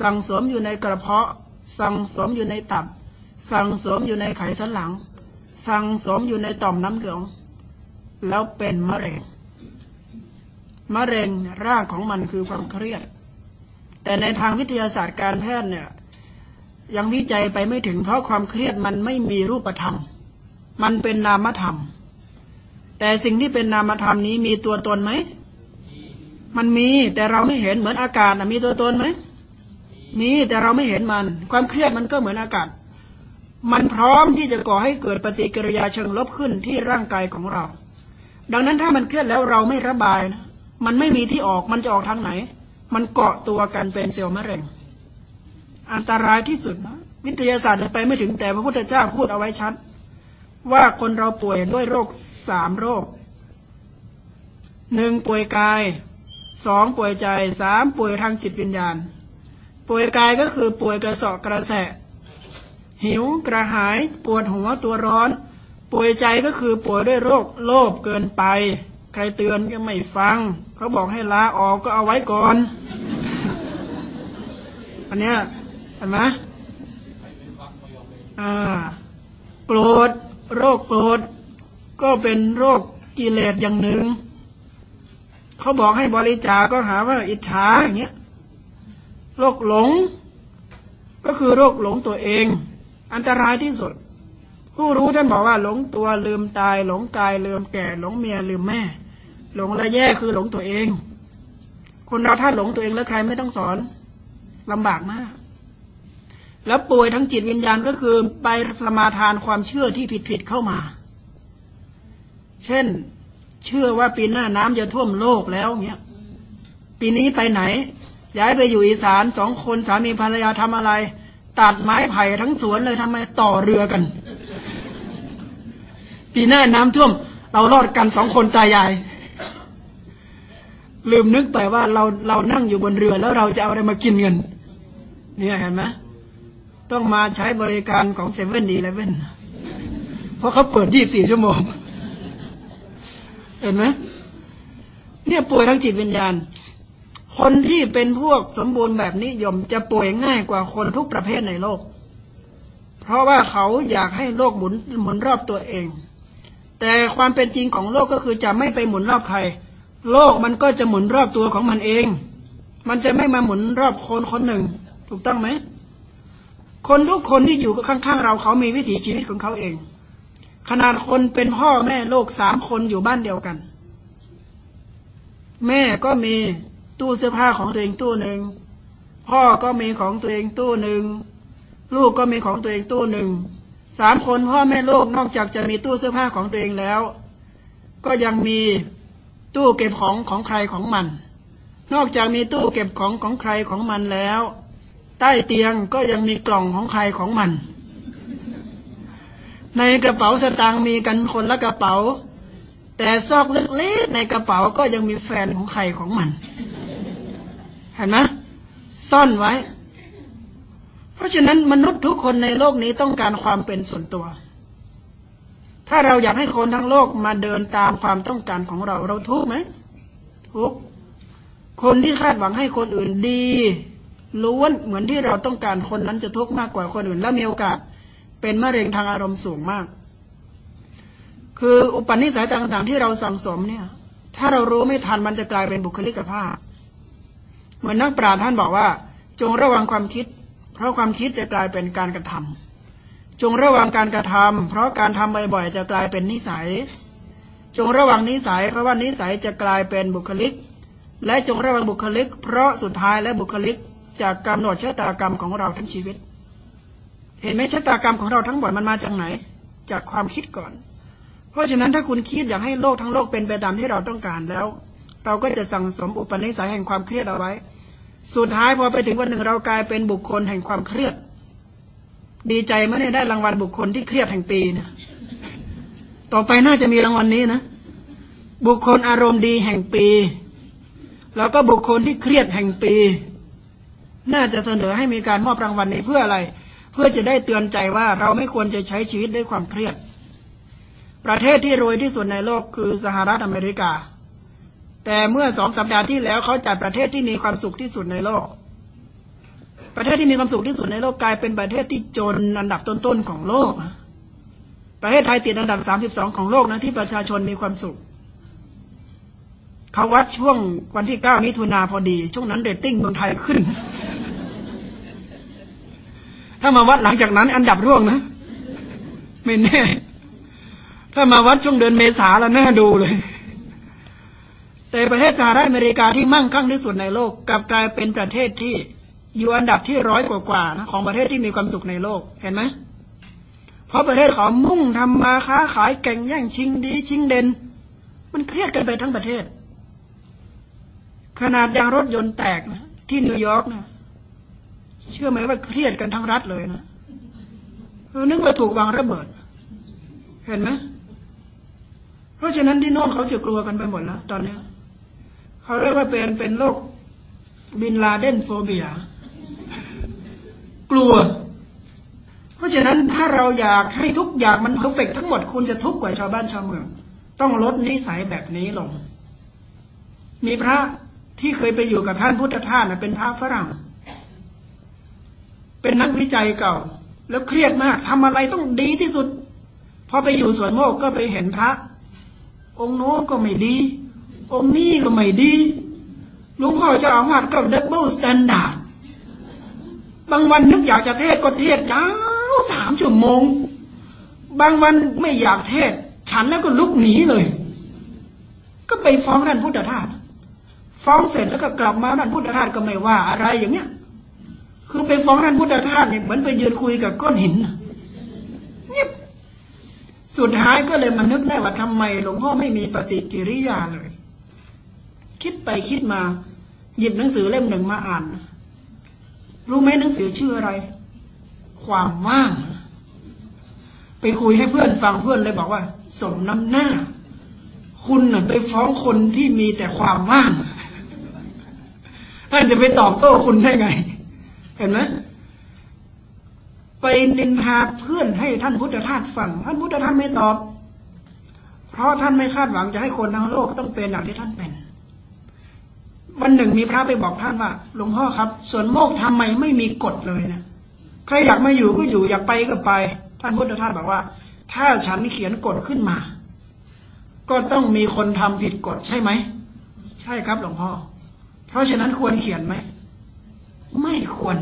A: สังสมอยู่ในกระเพาะ สังสมอยู่ในตับ สังสมอยู่ในไขสันหลัง สังสมอยู่ในต่อมน้ำเหลือง แล้วเป็นมะเร็ง มะเร็งรากของมันคือความเครียด แต่ในทางวิทยาศาสตร์การแพทย์เนี่ย ยังวิจัยไปไม่ถึงเพราะความเครียดมันไม่มีรูปธรรม มันเป็นนามธรรม แต่สิ่งที่เป็นนามธรรมนี้มีตัวตนไหม มันมีแต่เราไม่เห็นเหมือนอากาศมีตัวตนไหมมีแต่เราไม่เห็นมัน ความเครียดมันก็เหมือนอากาศ มันพร้อมที่จะก่อให้เกิดปฏิกิริยาเชิงลบขึ้นที่ร่างกายของเรา ดังนั้นถ้ามันเครียดแล้วเราไม่ระบายนะ มันไม่มีที่ออกมันจะออกทางไหน มันเกาะตัวกันเป็นเซลล์มะเร็ง อันตรายที่สุดนะวิทยาศาสตร์ไปไม่ถึงแต่พระพุทธเจ้าพูดเอาไว้ชัด ว่าคนเราป่วยด้วยโรคสามโรคหนึ่งป่วยกายสองป่วยใจสามป่วยทางจิตวิญญาณ ป่วยกายก็คือป่วยกระสอบกระแสะหิวกระหายปวดหัวตัวร้อน ป่วยใจก็คือป่วยด้วยโรคโลภเกินไป ใครเตือนก็ไม่ฟัง เขาบอกให้ลาออกก็เอาไว้ก่อน อันเนี้ยเห็นไหมอ่า โกรธ โรคโกรธ ก็เป็นโรคกิเลสอย่างหนึ่ง เขาบอกให้บริจาคก็หาว่าอิจฉาอย่างเงี้ย โรคหลง ก็คือโรคหลงตัวเอง อันตรายที่สุด ผู้รู้ท่านบอกว่าหลงตัวลืมตาย หลงกายลืมแก่ หลงเมียลืมแม่ หลงและแย่คือหลงตัวเอง คนเราถ้าหลงตัวเองแล้วใครไม่ต้องสอนลำบากมาก แล้วป่วยทั้งจิตวิญญาณก็คือไปสมาทานความเชื่อที่ผิดๆเข้ามา เช่น เชื่อว่าปีหน้าน้ำจะท่วมโลกแล้วเงี้ย ปีนี้ไปไหน ย้ายไปอยู่อีสานสองคนสามีภรรยาทำอะไร ตัดไม้ไผ่ทั้งสวนเลยทำไมต่อเรือกัน ปีหน้าน้ำท่วม เรารอดกันสองคนตายาย ลืมนึกไปว่าเราเรานั่งอยู่บนเรือแล้วเราจะเอาอะไรมากินเงินเนี่ยเห็นไหมต้องมาใช้บริการของเซเว่นดีเลเว่นเพราะเขาเปิดยี่สี่ชั่วโมง เห็นไหมเนี่ยป่วยทั้งจิตวิญญาณ คนที่เป็นพวกสมบูรณ์แบบนิยมจะป่วยง่ายกว่าคนทุกประเภทในโลก เพราะว่าเขาอยากให้โลกหมุนหมุนรอบตัวเอง แต่ความเป็นจริงของโลกก็คือจะไม่ไปหมุนรอบใคร โลกมันก็จะหมุนรอบตัวของมันเอง มันจะไม่มาหมุนรอบคนคนหนึ่ง ถูกต้องไหมคนทุกคนที่อยู่ข้างๆเราเขามีวิถีชีวิตของเขาเอง ขนาดคนเป็นพ่อแม่โลกสามคนอยู่บ้านเดียวกัน แม่ก็มีตู้เสื้อผ้าของตัวเองตู้หนึ่งพ่อก็มีของตัวเองตู้หนึ่งลูกก็มีของตัวเองตู้หนึ่ง สามคนพ่อแม่ลูกนอกจากจะมีตู้เสื้อผ้าของตัวเองแล้ว ก็ยังมีตู้เก็บของของใครของมัน นอกจากมีตู้เก็บของของใครของมันแล้ว ใต้เตียงก็ยังมีกล่องของใครของมัน ในกระเป๋าสตางค์มีกันคนละกระเป๋า แต่ซอกเล็กๆในกระเป๋าก็ยังมีแฟนของใครของมัน เห็นไหมซ่อนไว้ เพราะฉะนั้นมนุษย์ทุกคนในโลกนี้ต้องการความเป็นส่วนตัว ถ้าเราอยากให้คนทั้งโลกมาเดินตามความต้องการของเราเราทุกไหมทุกคนที่คาดหวังให้คนอื่นดีล้วนเหมือนที่เราต้องการคนนั้นจะทุกข์มากกว่าคนอื่น และมีโอกาสเป็นมะเร็งทางอารมณ์สูงมาก คืออุปนิสัยต่างๆ ที่เราสั่งสมเนี่ย ถ้าเรารู้ไม่ทันมันจะกลายเป็นบุคลิกภาพ เหมือนนักปราชญ์ท่านบอกว่า จงระวังความคิด เพราะความคิดจะกลายเป็นการกระทำจงระวังการกระทำเพราะการทำบ่อยๆจะกลายเป็นนิสัย จงระวังนิสัย เพราะว่านิสัยจะกลายเป็นบุคลิก และจงระวังบุคลิก เพราะสุดท้ายและบุคลิกจะกำหนดชะตากรรมของเราทั้งชีวิต เห็นไหมชะตากรรมของเราทั้งหมดมันมาจากไหน จากความคิดก่อน เพราะฉะนั้นถ้าคุณคิดอยากให้โลกทั้งโลกเป็นไปตามที่เราต้องการแล้ว เราก็จะสั่งสมอุปนิสัยแห่งความเครียดเอาไว้ สุดท้ายพอไปถึงวันหนึ่งเรากลายเป็นบุคคลแห่งความเครียด ดีใจไม่ได้ได้รางวัลบุคคลที่เครียดแห่งปีนะต่อไปน่าจะมีรางวัลนี้นะบุคคลอารมณ์ดีแห่งปี แล้วก็บุคคลที่เครียดแห่งปี น่าจะเสนอให้มีการมอบรางวัลนี้เพื่ออะไร เพื่อจะได้เตือนใจว่าเราไม่ควรจะใช้ชีวิตด้วยความเครียด ประเทศที่รวยที่สุดในโลกคือสหรัฐอเมริกา แต่เมื่อสองสัปดาห์ที่แล้วเขาจัดประเทศที่มีความสุขที่สุดในโลก ประเทศที่มีความสุขที่สุดในโลกกลายเป็นประเทศที่จนอันดับต้นๆของโลก ประเทศไทยติดอันดับสามสิบสองของโลกนะที่ประชาชนมีความสุขเขาวัดช่วงวันที่เก้ามิถุนาพอดี ช่วงนั้นเดตติ้งเมืองไทยขึ้น ถ้ามาวัดหลังจากนั้น อันดับร่วงนะ ไม่แน่ ถ้ามาวัดช่วงเดือนเมษาแล้วน่าดูเลย แต่ประเทศสหรัฐอเมริกาที่มั่งคั่งที่สุดในโลกกลับกลายเป็นประเทศที่อยู่อันดับที่ร้อยกว่าๆนะของประเทศที่มีความสุขในโลกเห็นไหมเพราะประเทศเขามุ่งทำมาค้าขายแข่งแย่งชิงดี ชิงเด่น มันเครียดกันไปทั้งประเทศ ขนาดยางรถยนต์แตกนะที่นิวยอร์กนะเชื่อไหมว่าเครียดกันทั้งรัฐเลยนะเออนึกว่าถูกวางระเบิด เห็นไหมเพราะฉะนั้นที่โน่นเขาจะกลัวกันไปหมดแล้วตอนนี้ เขาเรียกว่าเป็นเป็นโรคบินลาเดน phobia กลัว เพราะฉะนั้นถ้าเราอยากให้ทุกอย่างมัน perfect ทั้งหมดคุณจะทุกข์กว่าชาวบ้านชาวเมือง ต้องลดนิสัยแบบนี้ลง มีพระที่เคยไปอยู่กับท่านพุทธทาสเป็นพระฝรั่ง เป็นนักวิจัยเก่า แล้วเครียดมากทำอะไรต้องดีที่สุดพอไปอยู่สวนโมกข์ก็ไปเห็นพระ องค์โน้นก็ไม่ดี องค์นี้ก็ไม่ดีหลวงพ่อเจ้าอาวาสก็ double standard บางวันนึกอยากจะเทศน์ก็เทศน์ยาววสามชั่วโมง บางวันไม่อยากเทศ ฉันแล้วก็ลุกหนีเลย ก็ไปฟ้องท่านพุทธทาสฟ้องเสร็จแล้วก็กลับมาท่านพุทธทาสก็ไม่ว่าอะไรอย่างเนี้ย คือไปฟ้องท่านพุทธทาสเนี่ยเหมือนไปยืนคุยกับก้อนหินเงียบสุดท้ายก็เลยมานึกได้ว่าทำไมหลวงพ่อไม่มีปฏิกิริยาเลย คิดไปคิดมา หยิบหนังสือเล่มหนึ่งมาอ่าน รู้ไหมหนังสือชื่ออะไร ความว่าง ไปคุยให้เพื่อนฟังเพื่อนเลยบอกว่า สมน้ำหน้า คุณน่ะไปฟ้องคนที่มีแต่ความว่างท่านจะไปตอบโต้คุณได้ไง เห็นไหมไปนินทาเพื่อนให้ท่านพุทธทาสฟัง ท่านพุทธทาสไม่ตอบ เพราะท่านไม่คาดหวังจะให้คนทั้งโลกต้องเป็นอย่างที่ท่านเป็น วันหนึ่งมีพระไปบอกท่านว่าหลวงพ่อครับ ส่วนโมกทำไมไม่มีกฎเลยนะใครอยากมาอยู่ก็อยู่อยากไปก็ไป ท่านพุทธทาสบอกว่า ถ้าฉันเขียนกฎขึ้นมา ก็ต้องมีคนทำผิดกฎใช่ไหมใช่ครับหลวงพ่อ เพราะฉะนั้นควรเขียนไหมไม่ควร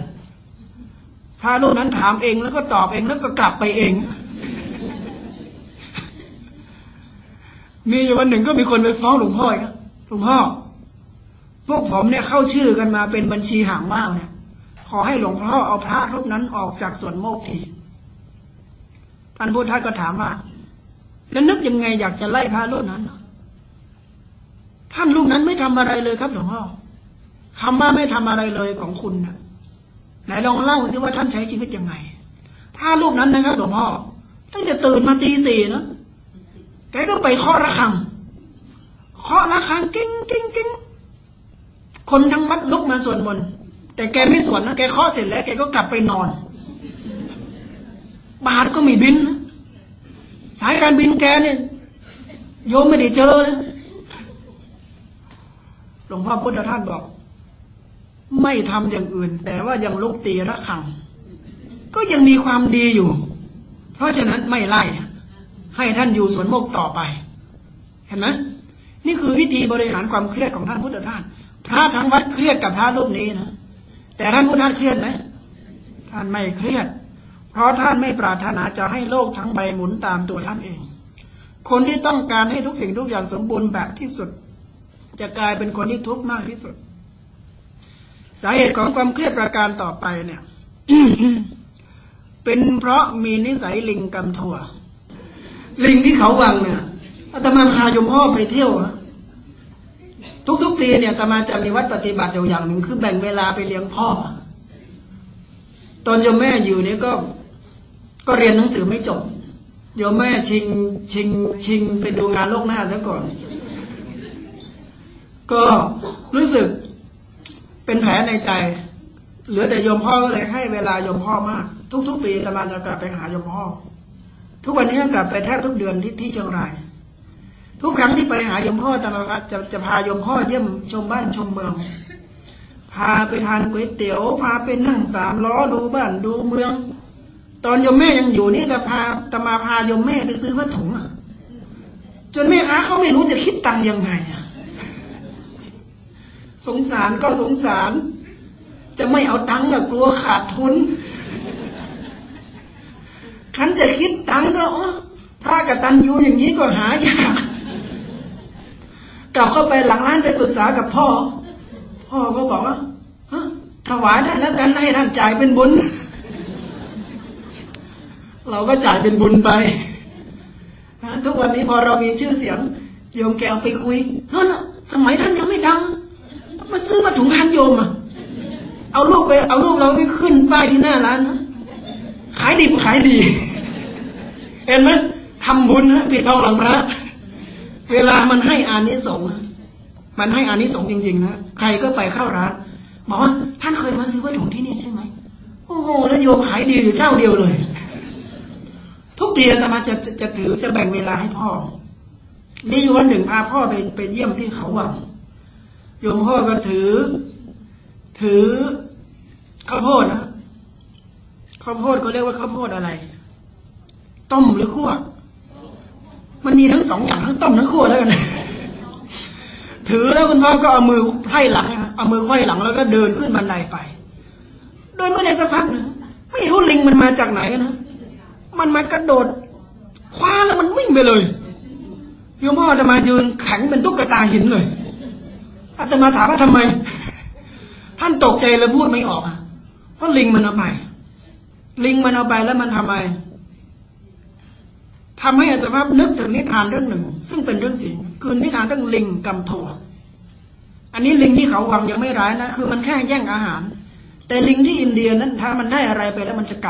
A: พระรูปนั้นถามเองแล้วก็ตอบเองแล้วก็กลับไปเอง มีวันหนึ่งก็มีคนไปฟ้องหลวงพ่อครับหลวงพ่อ พวกผมเนี่ยเข้าชื่อกันมาเป็นบัญชีห่างมากเนี่ยขอให้หลวงพ่อเอาพระรูปนั้นออกจากส่วนโมกทีท่านพุทธาก็ถามว่าแล้วนึกยังไงอยากจะไล่พระรูปนั้น ท่านลูกนั้นไม่ทำอะไรเลยครับหลวงพ่อคำว่าไม่ทำอะไรเลยของคุณนะไหนลองเล่าสิว่าท่านใช้ชีวิตยังไง ถ้ารูปนั้นนะครับหลวงพ่อตั้งแต่ตื่นมาตีสี่นะแกก็ไปเคาะระฆังเคาะระฆังกิ้งกิ้งกิ้ง คนทั้งวัดลุกมาสวดมนต์แต่แกไม่สวดนะแกเคาะเสร็จแล้ว แกก็กลับไปนอน บาตรก็ไม่บิณฑ์ สายการบินแกเนี่ยโยมไม่ได้เจอเลยหลวงพ่อพุทธทาสบอก ไม่ทำอย่างอื่น แต่ว่ายังลุกตีระฆัง ก็ยังมีความดีอยู่ เพราะฉะนั้นไม่ไล่ให้ท่านอยู่สวนโมกต่อไป เห็นไหมนี่คือวิธีบริหารความเครียดของท่านพุทธทาส พระทั้งวัดเครียดกับพระรูปนี้นะแต่ท่านพุทธทาสเครียดไหมท่านไม่เครียด เพราะท่านไม่ปรารถนาจะให้โลกทั้งใบหมุนตามตัวท่านเอง คนที่ต้องการให้ทุกสิ่งทุกอย่างสมบูรณ์แบบที่สุด จะกลายเป็นคนที่ทุกข์มากที่สุด สาเหตุของความเครียดประการต่อไปเนี่ยเป็นเพราะมีนิสัยลิงกำทัวลิงที่เขาวังเนี่ยอาตมาพายมพ่อไปเที่ยว ทุกๆปีเนี่ยอาตมาจะมีวัดปฏิบัติอยู่อย่างหนึ่งคือแบ่งเวลาไปเลี้ยงพ่อ ตอนโยมแม่อยู่นี่ก็ก็เรียนหนังสือไม่จบโยมแม่ชิงชิงชิงไปดูงานโลกหน้าซะก่อน ก็รู้สึกเป็นแผลในใจ เหลือแต่โยมพ่อก็เลยให้เวลาโยมพ่อมาก ทุก ๆ ปีอาตมาจะกลับไปหาโยมพ่อ ทุกวันนี้กลับไปแทบทุกเดือนที่ที่เชียงราย ทุกครั้งที่ไปหายมพ่อตลอดจะจะพายมพ่อเยี่ยมชมบ้านชมเมือง พาไปทานก๋วยเตี๋ยวพาไปนั่งสามล้อดูบ้านดูเมือง ตอนยมแม่ยังอยู่นี่แต่พาตมาพายมแม่ไปซื้อผ้าถุงอะจนแม่ค้าเขาไม่รู้จะคิดตังยังไงอะสงสารก็สงสาร จะไม่เอาตังค์กลัวขาดทุนขันจะคิดตังค์ก็พระกตันยูอย่างนี้ก็หายาก กลับเข้าไปหลังร้านไปปรึกษากับพ่อ พ่อก็บอกว่าถวายได้แล้วกันให้ท่านจ่ายเป็นบุญ เราก็จ่ายเป็นบุญไปทุกวันนี้พอเรามีชื่อเสียงโยมแกเอาไปคุยนั่นสมัยท่านยังไม่ดังมาซื้อมาถุงพันโยมอะ เอาลูกไป เอาลูกเราไปขึ้นป้ายที่หน้าร้านนะขายดีขายดี เห็นไหมทำบุญนะปิดทองหลังพระ เวลามันให้อานิสงส์มันให้อานิสงส์จริงๆนะใครก็ไปเข้าร้านบอกว่าท่านเคยมาซื้อวัตถุที่นี่ใช่ไหมโอ้โหแล้วโยมขายดีอยู่เจ้าเดียวเลย ทุกเดือนมาจะจะจะถือจะแบ่งเวลาให้พ่อนี่วันหนึ่งพาพ่อไปไปเยี่ยมที่เขาวังโยมพ่อก็ถือ ถือข้าวโพดนะข้าวโพดเขาเรียกว่าข้าวโพดอะไร ต้มหรือคั่ว มันมีทั้งสองอย่างทั้งต้มทั้งคั่วแล้วกันถือแล้วคุณพ่อก็เอามือไพ่หลังเอามือไพ่หลังแล้วก็เดินขึ้นบันไดไป เดินมาได้สักพักนึ่งไม่รู้ลิงมันมาจากไหนนะมันมากระโดดคว้าแล้วมันวิ่งไปเลยโยมพ่อจะมายืนแข็งเป็นตุ๊กตาหินเลยอาตมาถามว่าทำไม ท่านตกใจแล้วพูดไม่ออกอะเพราะลิงมันเอาไป ลิงมันเอาไปแล้วมันทำไม ทำให้อาจารย์นึกถึงนิทานเรื่องหนึ่ง ซึ่งเป็นเรื่องจริง คือนิทานเรื่องลิงกำถั่วอันนี้ลิงที่เขาวังยังไม่ร้ายนะคือมันแค่แย่งอาหาร แต่ลิงที่อินเดียนั้นถ้ามันได้อะไรไปแล้วมันจะก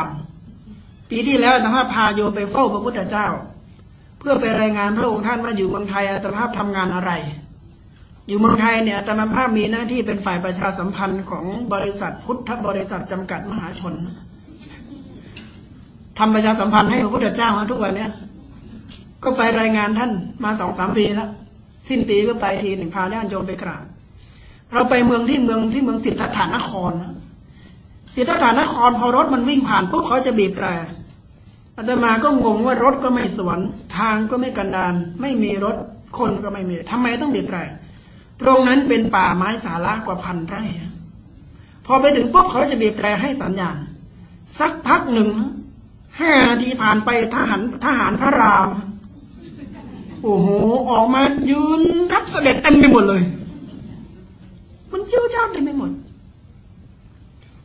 A: ำปีที่แล้วอาจาพาโยไปเฝ้าพระพุทธเจ้า เพื่อไปรายงานพระองค์ท่านว่าอยู่เมืองไทยอาจารย์ทำงานอะไร อยู่เมืองไทยเนี่ยอาจาภาพมีหน้าที่เป็นฝ่ายประชาสัมพันธ์ของบริษัทพุทธบริษัทจำกัดมหาชนทำประชาสัมพันธ์ให้พระพุทธเจ้าทุกวันเนี้ย ก็ไปรายงานท่านมาสองสามปีแล้วสิ้นปีก็ไปทีหนึ่งพาญาติโยมไปกราบเราไปเมืองที่เมืองที่เมืองสิทธัตถานครสิทธัตถานครพอรถมันวิ่งผ่านปุ๊บเขาจะบีบแตรอาตมาก็งงว่ารถก็ไม่สวน ทางก็ไม่กันดานไม่มีรถคนก็ไม่มีทำไมต้องบีบแตรตรงนั้นเป็นป่าไม้สาระกว่าพันไร่พอไปถึงปุ๊บเขาจะบีบแตรให้สัญญาณสักพักหนึ่งห้านาทีผ่านไปทหารทหารพระราม โอ้โห ออกมายืนรับเสด็จเต็มไปหมดเลย มันเจ้าเจ้าเต็มไปหมด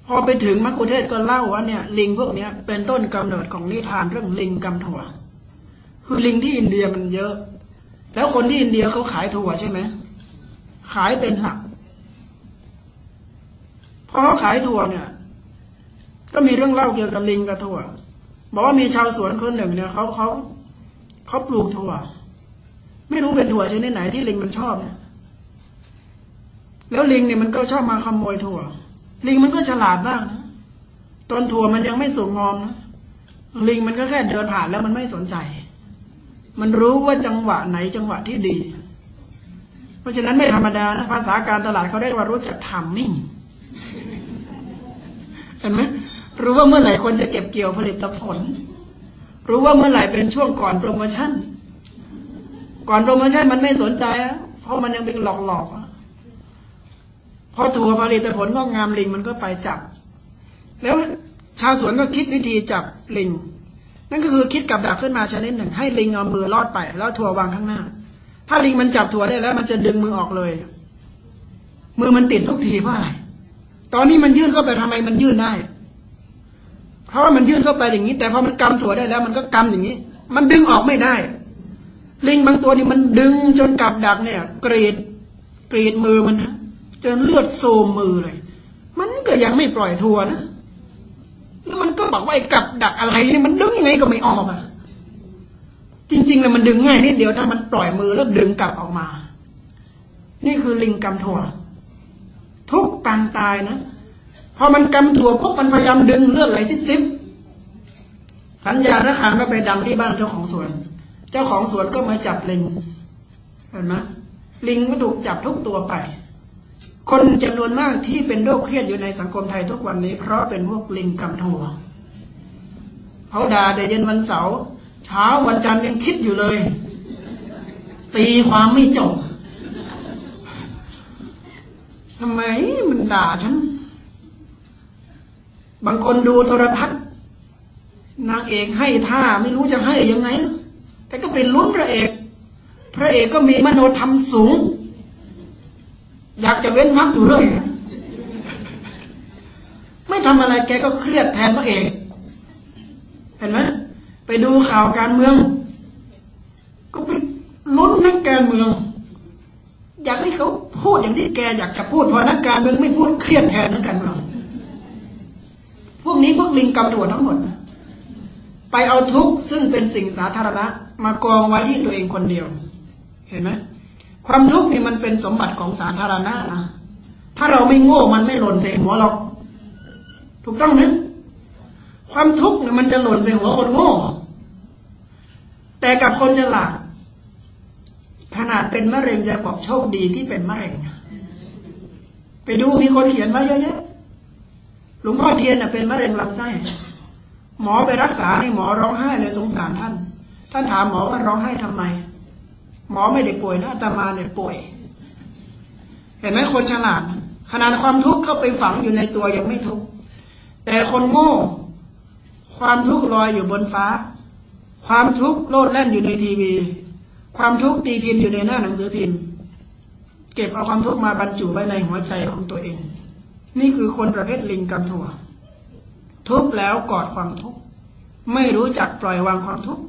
A: พอไปถึงมัคคุเทศก็เล่าว่าเนี่ย ลิงพวกเนี้ย เป็นต้นกำเนิดของนิทานเรื่องลิงกำถั่ว คือลิงที่อินเดียมันเยอะ แล้วคนที่อินเดียเขาขายถั่วใช่ไหมขายเป็นหลักพอเขาขายถั่วเนี่ย ก็มีเรื่องเล่าเกี่ยวกับลิงกับถั่วบอกว่ามีชาวสวนคนหนึ่งเนี่ยเขาเขาเขาปลูกถั่ว ไม่รู้เป็นถั่วชนิดไหนที่ลิงมันชอบเนี่ยแล้วลิงเนี่ยมันก็ชอบมาขโมยถั่ว ลิงมันก็ฉลาดบ้างนะต้นถั่วมันยังไม่สูงงอมนะลิงมันก็แค่เดินผ่านแล้วมันไม่สนใจ มันรู้ว่าจังหวะไหนจังหวะที่ดี เพราะฉะนั้นไม่ธรรมดานะภาษาการตลาดเขาได้ว่ารู้จักทำมิ่งเห็นไหมรู้ว่าเมื่อไหร่คนจะเก็บเกี่ยวผลิตผล รู้ว่าเมื่อไหร่เป็นช่วงก่อนโปรโมชั่น ก่อนโปรโมชั่นมันไม่สนใจอะเพราะมันยังเป็นหลอกๆพอถั่วผลิตผลก็งามลิงมันก็ไปจับ แล้วชาวสวนก็คิดวิธีจับลิง นั่นก็คือคิดกับดักขึ้นมาชนิดหนึ่ง ให้ลิงเอามือลอดไป แล้วถั่ววางข้างหน้า ถ้าลิงมันจับถั่วได้แล้ว มันจะดึงมือออกเลย มือมันติดทุกทีเพราะอะไรตอนนี้มันยื่นเข้าไปทำไมมันยื่นได้ เพราะว่ามันยื่นเข้าไปอย่างนี้ แต่พอมันกำถั่วได้แล้ว มันก็กำอย่างนี้ มันดึงออกไม่ได้ ลิงบางตัวนี่มันดึงจนกับดักเนี่ย กรีดกรีดมือมันนะจนเลือดโซมมือเลย มันก็ยังไม่ปล่อยถั่วนะแล้วมันก็บอกว่าไอ้กับดักอะไรนี่มันดึงยังไงก็ไม่ออกอะ จริงๆเลยมันดึงง่ายนิดเดียวถ้ามันปล่อยมือแล้วดึงกลับออกมา นี่คือลิงกำถั่วทุกปางตายนะพอมันกำถั่วพวกมันพยายามดึงเลือดไหลซิบๆสัญญาระคังก็ไปดังที่บ้านเจ้าของสวน เจ้าของสวนก็มาจับลิงเห็นไหมลิงก็ถูกจับทุกตัวไป คนจำนวนมากที่เป็นโรคเครียดอยู่ในสังคมไทยทุกวันนี้ เพราะเป็นพวกลิงกำทัวเขาด่าแต่เย็นวันเสาร์เช้าวันจันทร์ยังคิดอยู่เลย ตีความไม่จบทำไมมันด่าฉัน บางคนดูโทรทัศน์นางเอกให้ท่าไม่รู้จะให้ยังไง แต่ก็เป็นลุ้นพระเอก พระเอกก็มีมโนธรรมสูง อยากจะเว้นวักอยู่เรื่อยไม่ทำอะไรแกก็เครียดแทนพระเอกเห็นไหมไปดูข่าวการเมือง ก็ไปลุ้นนักการเมือง อยากให้เขาพูดอย่างที่แกอยากจะพูดพอนักการเมืองไม่พูดเครียดแทนนักการเมืองพวกนี้พวกลิงกำตัวทั้งหมด ไปเอาทุกข์ซึ่งเป็นสิ่งสาธารณะ มากองไว้ที่ตัวเองคนเดียว เห็นไหมความทุกข์นี่มันเป็นสมบัติของสาธารณะนะถ้าเราไม่โง่มันไม่หล่นใส่หัวเราถูกต้องไหมความทุกข์เนี่ยมันจะหล่นใส่หัวคนโง่ แต่กับคนฉลาดขนาดเป็นมะเร็งจะบอกโชคดีที่เป็นมะเร็งไปดูมีคนเขียนมาเยอะแยะหลวงพ่อเทียนเป็นมะเร็งลำไส้หมอไปรักษาในหมอร้องไห้เลยสงสารท่าน ท่านถามหมอว่าร้องไห้ทำไม หมอไม่ได้ป่วยนะอาตมาเนี่ยป่วย เห็นไหมคนฉลาด ขนาดความทุกข์เข้าไปฝังอยู่ในตัวยังไม่ทุกข์แต่คนโง่ ความทุกข์ลอยอยู่บนฟ้า ความทุกข์โลดแล่นอยู่ในทีวี ความทุกข์ตีพิมพ์อยู่ในหน้าหนังสือพิมพ์ เก็บเอาความทุกข์มาบรรจุไว้ในหัวใจของตัวเอง นี่คือคนประเภทลิงกำถั่วทุกข์แล้วกอดความทุกข์ไม่รู้จักปล่อยวางความทุกข์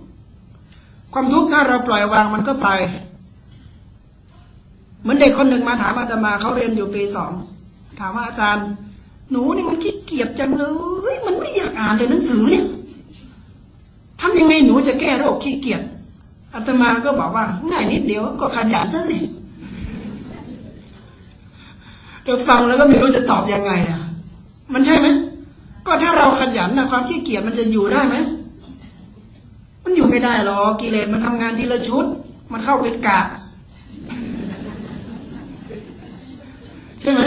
A: ความทุกข์ถ้าเราปล่อยวางมันก็ไป เหมือนเด็กคนหนึ่งมาถามอาตมาเขาเรียนอยู่ปีสองถามว่าอาจารย์ หนูนี่มันขี้เกียจจังเลยมันไม่อยากอ่านเลยหนังสือเนี่ยทำยังไงหนูจะแก้โรคขี้เกียจอาตมาก็บอกว่า ง่ายนิดเดียวก็ขยันซะสิเราฟังแล้วก็ไม่รู้จะตอบยังไงอะ มันใช่ไหมก็ถ้าเราขยันนะความขี้เกียจมันจะอยู่ได้ไหม อยู่ไม่ได้หรอกกิเลสมันทำงานทีละชุด มันเข้าเป็นกะใช่ไหม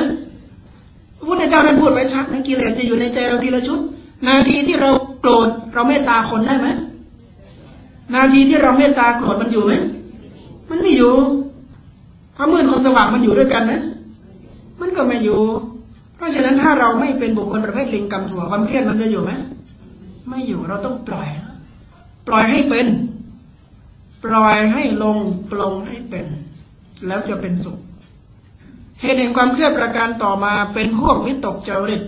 A: พระพุทธเจ้าท่านพูดไว้ชัดนะกิเลสจะอยู่ในใจเราทีละชุด นาทีที่เราโกรธเราเมตตาคนได้ไหมนาทีที่เราเมตตาโกรธมันอยู่ไหมมันไม่อยู่ความมืดความสว่างมันอยู่ด้วยกันไหมมันก็ไม่อยู่ เพราะฉะนั้นถ้าเราไม่เป็นบุคคลประเภทลิงกำถั่วความเครียดมันจะอยู่ไหมไม่อยู่เราต้องปล่อย ปล่อยให้เป็น ปล่อยให้ลงปลงให้เป็น แล้วจะเป็นสุขเหตุแห่งความเครียดประการต่อมาเป็นพวกวิตกจริต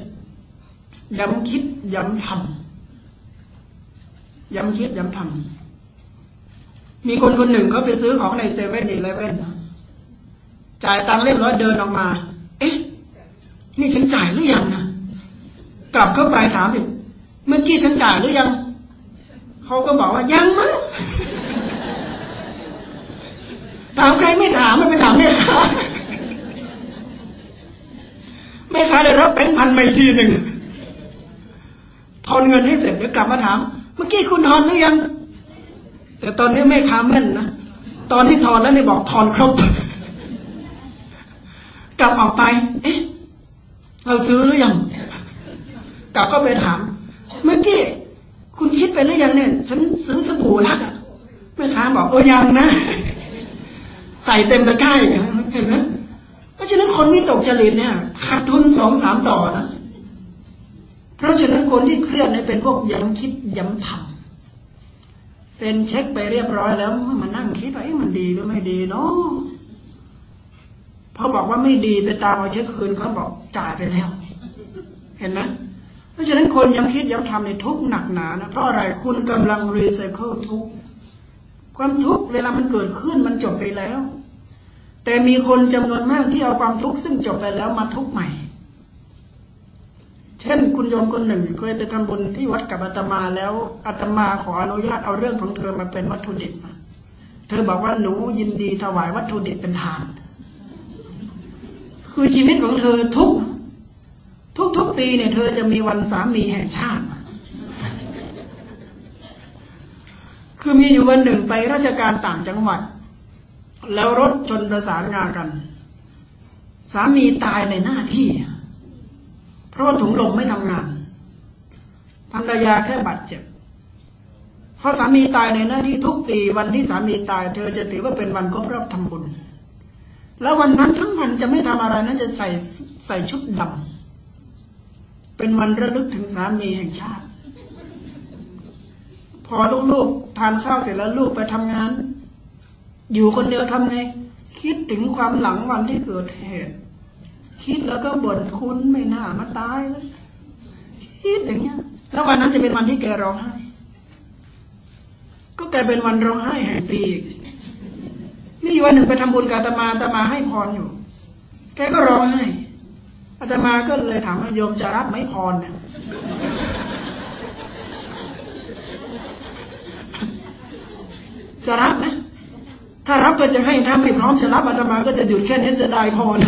A: ย้ำคิดย้ำทำย้ำคิดย้ำทำมีคนคนหนึ่งเขาไปซื้อของในเซเว่นอีเลเว่นจ่ายตังค์เรียบร้อยเดินออกมา เอ๊ะ นี่ฉันจ่ายหรือยังนะกลับเข้าไปถามอีกเมื่อกี้ฉันจ่ายหรือยัง เขาก็บอกว่ายังมั้งถามใครไม่ถามไม่ไปถามแม่ค้าแม่ค้าได้รับแบงค์พันมาทีหนึ่งทอนเงินให้เสร็จแล้วกลับมาถาม เมื่อกี้คุณทอนหรือยัง แต่ตอนนี้แม่ค้าแม่นนะตอนที่ทอนแล้วนี่บอกทอนครบ กลับออกไป เอ๊ะเราซื้อหรือยังกลับก็ไปถาม เมื่อกี้ คุณคิดไปหรือยังเนี่ย ฉันซื้อสบู่ละแม่ค้าบอกโอ้ยังนะ ใส่เต็มตะกร้าเห็นไหมเพราะฉะนั้นคนที่ตกจริตเนี่ยขาดทุนสองสามต่อนะเพราะฉะนั้นคนที่เครียดเนี่ยเป็นพวกย้ำคิดย้ำทำเป็นเช็คไปเรียบร้อยแล้วมันนั่งคิดว่ามันดีหรือไม่ดีเนาะพอบอกว่าไม่ดีไปตามเอาเช็คคืนเขาบอกจ่ายไปแล้ว เห็นไหม ราะฉะนั้นคนย้ำคิดย้ำทำในทุกหนักหนานะเพราะอะไรคุณกำลังรีไซเคิลทุกความทุกข์เวลามันเกิดขึ้นมันจบไปแล้ว แต่มีคนจำนวนมากที่เอาความทุกข์ซึ่งจบไปแล้วมาทุกข์ใหม่ เช่น คุณโยมคนหนึ่งเคยไปทำบุญที่วัดกับอาตมาแล้วอาตมาขออนุญาตเอาเรื่องของเธอมาเป็นวัตถุดิบเธอบอกว่าหนูยินดีถวายวัตถุดิบเป็นทาน คือชีวิตของเธอทุก ทุกทุกปีเนี่ยเธอจะมีวันสามีแห่งชาติ คือมีอยู่วันหนึ่งไปราชการต่างจังหวัด แล้วรถชนประสานงากัน สามีตายในหน้าที่ เพราะว่าถุงลมไม่ทำงานภรรยาแค่บาดเจ็บเพราะสามีตายในหน้าที่ทุกปีวันที่สามีตาย เธอจะถือว่าเป็นวันครบรอบทำบุญ แล้ววันนั้นทั้งวันจะไม่ทำอะไรนั้นจะใส่ใส่ชุดดำ เป็นวันระลึกถึงสามีแห่งชาติ พอลูกๆทานข้าวเสร็จแล้วลูกไปทำงาน อยู่คนเดียวทำไง คิดถึงความหลังวันที่เกิดเหตุ คิดแล้วก็บ่นคุณไม่น่ามาตายเลยคิดอย่างเงี้ย แล้ววันนั้นจะเป็นวันที่แกร้องไห้ ก็แกเป็นวันร้องไห้แห่งปีมีวันหนึ่งไปทำบุญกับอาตมาอาตมาให้พรอยู่ แกก็ร้องไห้ อาตมาก็เลยถามว่าโยมจะรับไหมพรเนี่ยจะรับไหมถ้ารับก็จะให้ถ้าไม่พร้อมจะรับอาตมาก็จะหยุดแค่นี้จะได้พร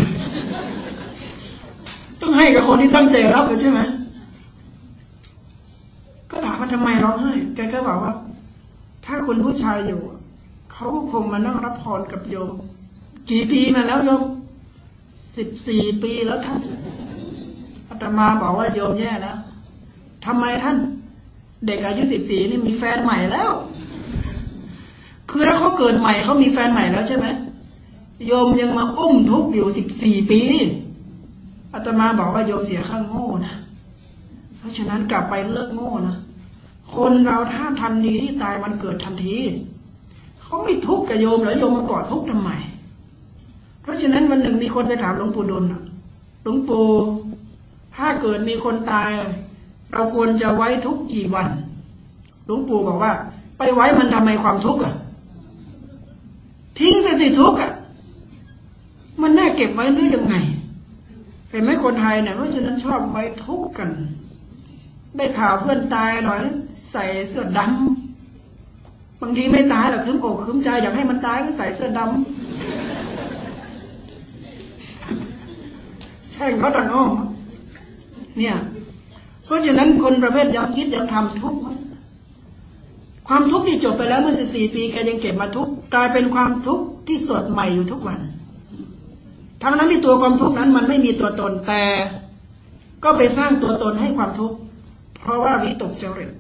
A: ต้องให้กับคนที่ตั้งใจรับใช่ไหมก็ถามว่าทำไมร้องไห้แกก็บอกว่า ถ้าคุณผู้ชายอยู่เขาคงมานั่งรับพรกับโยม กี่ปีมาแล้วโยม สิบสี่ปีแล้วท่านอาตมาบอกว่าโยมแย่แล้วทำไมท่าน เด็กอายุสิบสี่นี่มีแฟนใหม่แล้ว คือถ้าเขาเกิดใหม่เขามีแฟนใหม่แล้วใช่ไหมโยมยังมาอุ้มทุกอยู่สิบสี่ปีอาตมาบอกว่าโยมเสียข้างโง่นะเพราะฉะนั้นกลับไปเลิกโง่นะคนเราถ้าทันดีที่ตายมันเกิดทันทีเขาไม่ทุกข์กับโยมแล้วโยมมากอดทุกข์ทำไม เพราะฉะนั้นวันหนึ่งมีคนไปถามหลวงปู่ดุลหลวงปู่ถ้าเกิดมีคนตาย เราควรจะไว้ทุกกี่วัน หลวงปู่บอกว่า ไปไว้มันทำไมความทุกข์อะ ทิ้งไปสิทุกข์อะ มันน่าเก็บไว้หรือยังไงเห็นไหมคนไทยเนี่ยเพราะฉะนั้นชอบไว้ทุกข์กัน ได้ข่าวเพื่อนตายหน่อย ใส่เสื้อดำบางทีไม่ตายหรอกคืมอกคืมใจอยากให้มันตายก็ใส่เสื้อดำแช่งเขาตังอ้อมเนี่ย เพราะฉะนั้นคนประเภทยังคิดยังทำทุกข์ความทุกข์ที่จบไปแล้วเมื่อสิบสี่ปีแกยังเก็บมาทุกข์กลายเป็นความทุกข์ที่สดใหม่อยู่ทุกวันทั้งนั้นที่ตัวความทุกข์นั้นมันไม่มีตัวตนแต่ ก็ไปสร้างตัวตนให้ความทุกข์เพราะว่าวิตกจริต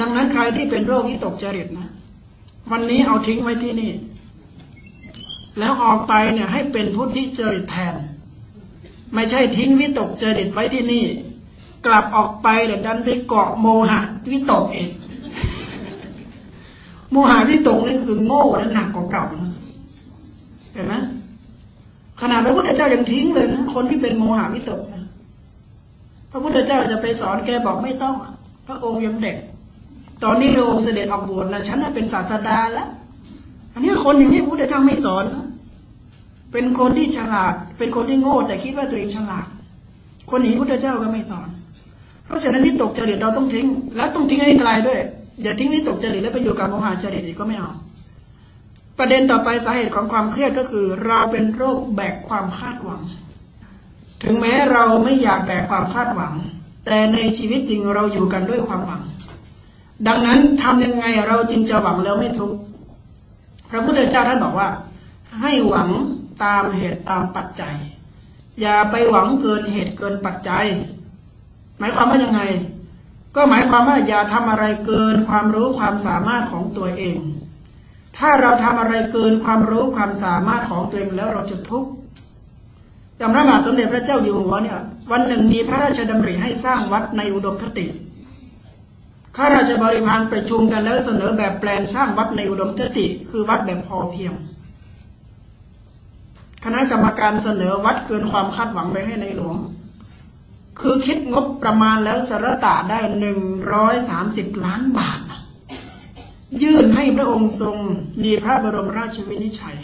A: ดังนั้นใครที่เป็นโรควิตกจริตนะวันนี้เอาทิ้งไว้ที่นี่ แล้วออกไปเนี่ยให้เป็นพุทธิจริตแทน ไม่ใช่ทิ้งวิตกจริตไว้ที่นี่ กลับออกไปเดี๋ยวดันไปเกาะโมหะวิตกเองโมหะวิตกนี่คือโง่และหนักกว่าเก่าเห็นไหมขนาดพระพุทธเจ้ายังทิ้งเลยนะคนที่เป็นโมหะวิตกนะพระพุทธเจ้าจะไปสอนแกบอกไม่ต้องพระองค์ยังเด็ก ตอนนี้พระองค์เสด็จออกบวชนะฉันน่ะเป็นศาสดาแล้ว อันนี้คนอย่างนี้พระพุทธเจ้าไม่สอน เป็นคนที่ฉลาด เป็นคนที่โง่แต่คิดว่าตัวเองฉลาด คนหนีพุทธเจ้าก็ไม่สอน เพราะฉะนั้นวิตกจริตเราต้องทิ้ง และต้องทิ้งให้ไกลด้วย อย่าทิ้งวิตกจริตแล้วไปอยู่กับโมหะจริตอีกก็ไม่เอา ประเด็นต่อไปสาเหตุของความเครียดก็คือ เราเป็นโรคแบกความคาดหวัง ถึงแม้เราไม่อยากแบกความคาดหวัง แต่ในชีวิตจริงเราอยู่กันด้วยความหวัง ดังนั้นทำยังไงเราจึงจะหวังแล้วไม่ทุกข์ พระพุทธเจ้าท่านบอกว่า ให้หวัง ตามเหตุตามปัจจัย อย่าไปหวังเกินเหตุเกินปัจจัย หมายความว่ายังไง ก็หมายความว่าอย่าทำอะไรเกินความรู้ความสามารถของตัวเอง ถ้าเราทำอะไรเกินความรู้ความสามารถของตัวเองแล้วเราจะทุกข์จำพระบาสมเด็จพระเจ้าอยู่หัวเนี่ย วันหนึ่งมีพระราชดำริให้สร้างวัดในอุดมคติข้าราชบริพารประชุมกันแล้วเสนอแบบแปลนสร้างวัดในอุดมคติ คือวัดแบบพอเพียง คณะกรรมการเสนอวัดเกินความคาดหวังไปให้ในหลวง คือคิดงบประมาณแล้วสรตะได้หนึ่งร้อยสามสิบล้านบาท ยื่นให้พระองค์ทรงมีพระบรมราชวินิจฉัย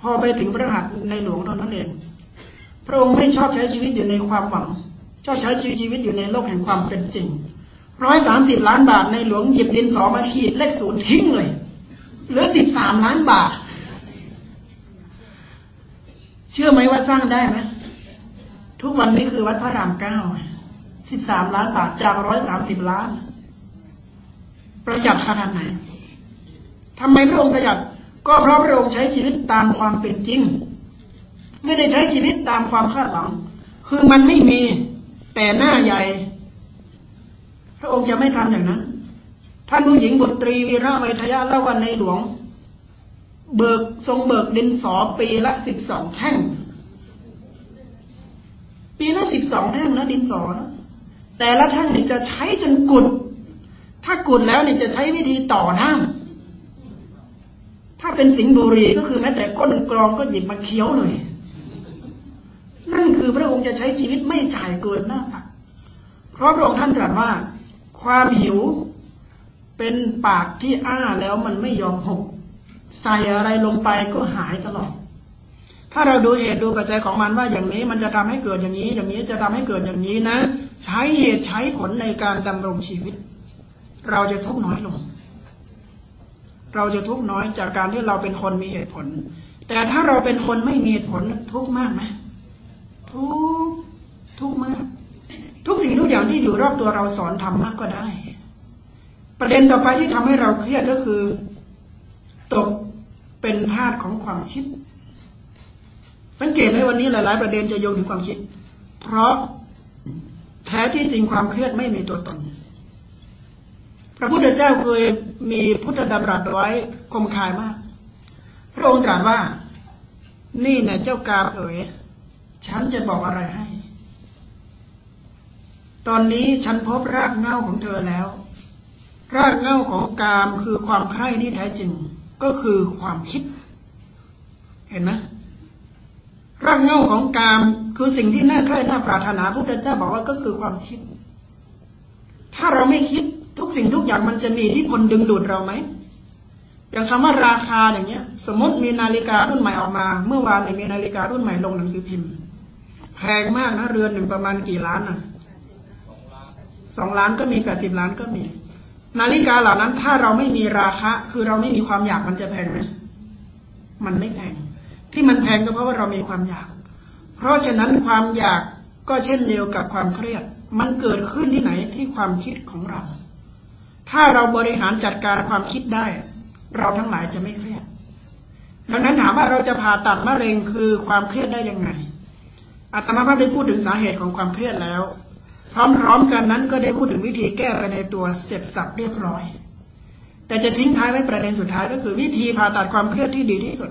A: พอไปถึงพระหัตถ์ในหลวงเท่านั้นเอง พระองค์ไม่ชอบใช้ชีวิตอยู่ในความหวัง ชอบใช้ชีวิตอยู่ในโลกแห่งความเป็นจริงร้อยสามสิบล้านบาทในหลวงหยิบดินสอมาขีดเลขศูนย์ทิ้งเลยเหลือสิบสามล้านบาท เชื่อไหมว่าสร้างได้ไหมทุกวันนี้คือวัดพระรามเก้าสิบสามล้านบาทจากร้อยสามสิบล้าน ประหยัดขนาดไหนทำไมพระองค์ประหยัด ก็เพราะพระองค์ใช้ชีวิตตามความเป็นจริง ไม่ได้ใช้ชีวิตตามความคาดหวัง คือมันไม่มีแต่หน้าใหญ่ พระองค์จะไม่ทำอย่างนั้นท่านผู้หญิงบุตรีวีระไวทยาละวันในหลวง เบิกทรงเบิกดินสอปีละสิบสองแท่ง ปีละสิบสองแท่งนะดินสอนะแต่ละแท่งนี่จะใช้จนกุด ถ้ากุดแล้วเนี่ยจะใช้วิธีต่อหน้ำถ้าเป็นสิงห์บุรีก็คือแม้แต่ก้นกรองก็หยิบมาเคี้ยวเลย นั่นคือพระองค์จะใช้ชีวิตไม่จ่ายเกินหน้าตักเพราะพระองค์ท่านตรัสว่า ความหิวเป็นปากที่อ้าแล้วมันไม่ยอมหก ใส่อะไรลงไปก็หายตลอด ถ้าเราดูเหตุดูปัจจัยของมันว่าอย่างนี้มันจะทำให้เกิดอย่างนี้ อย่างนี้จะทำให้เกิดอย่างนี้นะ ใช้เหตุใช้ผลในการดำรงชีวิต เราจะทุกข์น้อยลง เราจะทุกข์น้อยจากการที่เราเป็นคนมีเหตุผล แต่ถ้าเราเป็นคนไม่มีเหตุผลทุกข์มากไหมทุกทุกมาก ทุกสิ่งทุกอย่างที่อยู่รอบตัวเราสอนธรรมะก็ได้ ประเด็นต่อไปที่ทำให้เราเครียดก็คือ ตกเป็นธาตุของความคิด สังเกตไหมวันนี้หลาย ๆ ประเด็นจะโยงถึงความคิด เพราะแท้ที่จริงความเครียดไม่มีตัวตน พระพุทธเจ้าเคยมีพุทธดำรัสไว้คมคายมาก พระองค์ตรัสว่า นี่นะเจ้ากาเอ๋ย ฉันจะบอกอะไรให้ ตอนนี้ฉันพบรากเง้าของเธอแล้ว รากเง้าของกามคือความใคร่ที่แท้จริง ก็คือความคิด เห็นไหมรากเง้าของกามคือสิ่งที่น่าใคร่น่าปรารถนาพุทธเจ้าบอกว่าก็คือความคิด ถ้าเราไม่คิดทุกสิ่งทุกอย่างมันจะมีที่พลดึงดูดเราไหมอย่างคำว่าราคาอย่างเงี้ย สมมติมีนาฬิการุ่นใหม่ออกมา เมื่อวานมีนาฬิการุ่นใหม่ลงหนังสือพิมพ์ แพงมากนะเรือนหนึ่งประมาณกี่ล้านอะสองล้านก็มีแปดสิบล้านก็มี นาฬิกาเหล่านั้นถ้าเราไม่มีราคะ คือเราไม่มีความอยากมันจะแพงไหมมันไม่แพง ที่มันแพงก็เพราะว่าเรามีความอยาก เพราะฉะนั้นความอยากก็เช่นเดียวกับความเครียด มันเกิดขึ้นที่ไหนที่ความคิดของเรา ถ้าเราบริหารจัดการความคิดได้ เราทั้งหลายจะไม่เครียดดังนั้นถามว่าเราจะผ่าตัดมะเร็งคือความเครียดได้ยังไงอาตมาภาพได้พูดถึงสาเหตุของความเครียดแล้ว พร้อมๆกันนั้นก็ได้พูดถึงวิธีแก้ไปในตัวเสร็จสับเรียบร้อย แต่จะทิ้งท้ายไว้ประเด็นสุดท้ายก็คือวิธีผ่าตัดความเครียดที่ดีที่สุด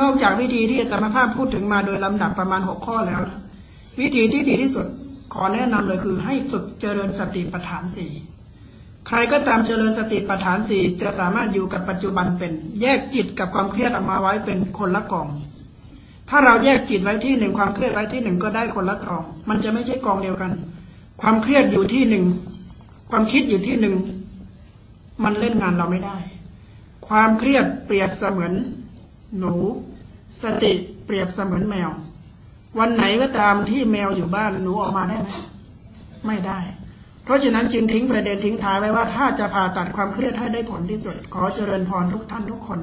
A: นอกจากวิธีที่อาจารย์ภาพพูดถึงมาโดยลำดับประมาณหกข้อแล้ว วิธีที่ดีที่สุดขอแนะนำเลยคือให้ฝึกเจริญสติปัฏฐานสี่ใครก็ตามเจริญสติปัฏฐานสี่จะสามารถอยู่กับปัจจุบันเป็น แยกจิตกับความเครียดออกมาไว้เป็นคนละกอง ถ้าเราแยกจิตไว้ที่หนึ่งความเครียดไว้ที่หนึ่งก็ได้คนละกอง มันจะไม่ใช่กองเดียวกัน ความเครียดอยู่ที่หนึ่ง ความคิดอยู่ที่หนึ่ง มันเล่นงานเราไม่ได้ ความเครียดเปรียบเสมือน หนู สติเปรียบเสมือนแมว วันไหนก็ตามที่แมวอยู่บ้านหนูออกมาได้ไหมไม่ได้ เพราะฉะนั้นจึงทิ้งประเด็นทิ้งท้ายไว้ว่า ถ้าจะผ่าตัดความเครียดให้ได้ผลที่สุด ขอเจริญพรทุกท่านทุกคน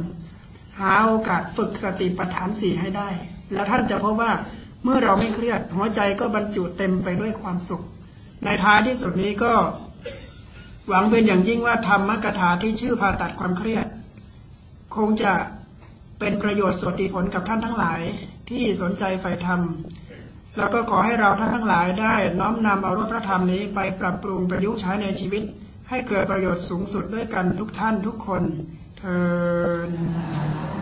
A: หาโอกาสฝึกสติปัฏฐานสี่ให้ได้ แล้วท่านจะพบว่าเมื่อเราไม่เครียดหัวใจก็บรรจุเต็มไปด้วยความสุข ในท้ายที่สุดนี้ก็หวังเป็นอย่างยิ่งว่าธรรมกถาที่ชื่อผ่าตัดความเครียด คงจะเป็นประโยชน์สุติผลกับท่านทั้งหลายที่สนใจใฝ่ธรรม แล้วก็ขอให้เราท่านทั้งหลายได้น้อมนำเอารถพระธรรมนี้ไปปรับปรุงประยุกต์ใช้ในชีวิต ให้เกิดประโยชน์สูงสุดด้วยกันทุกท่านทุกคนเทอ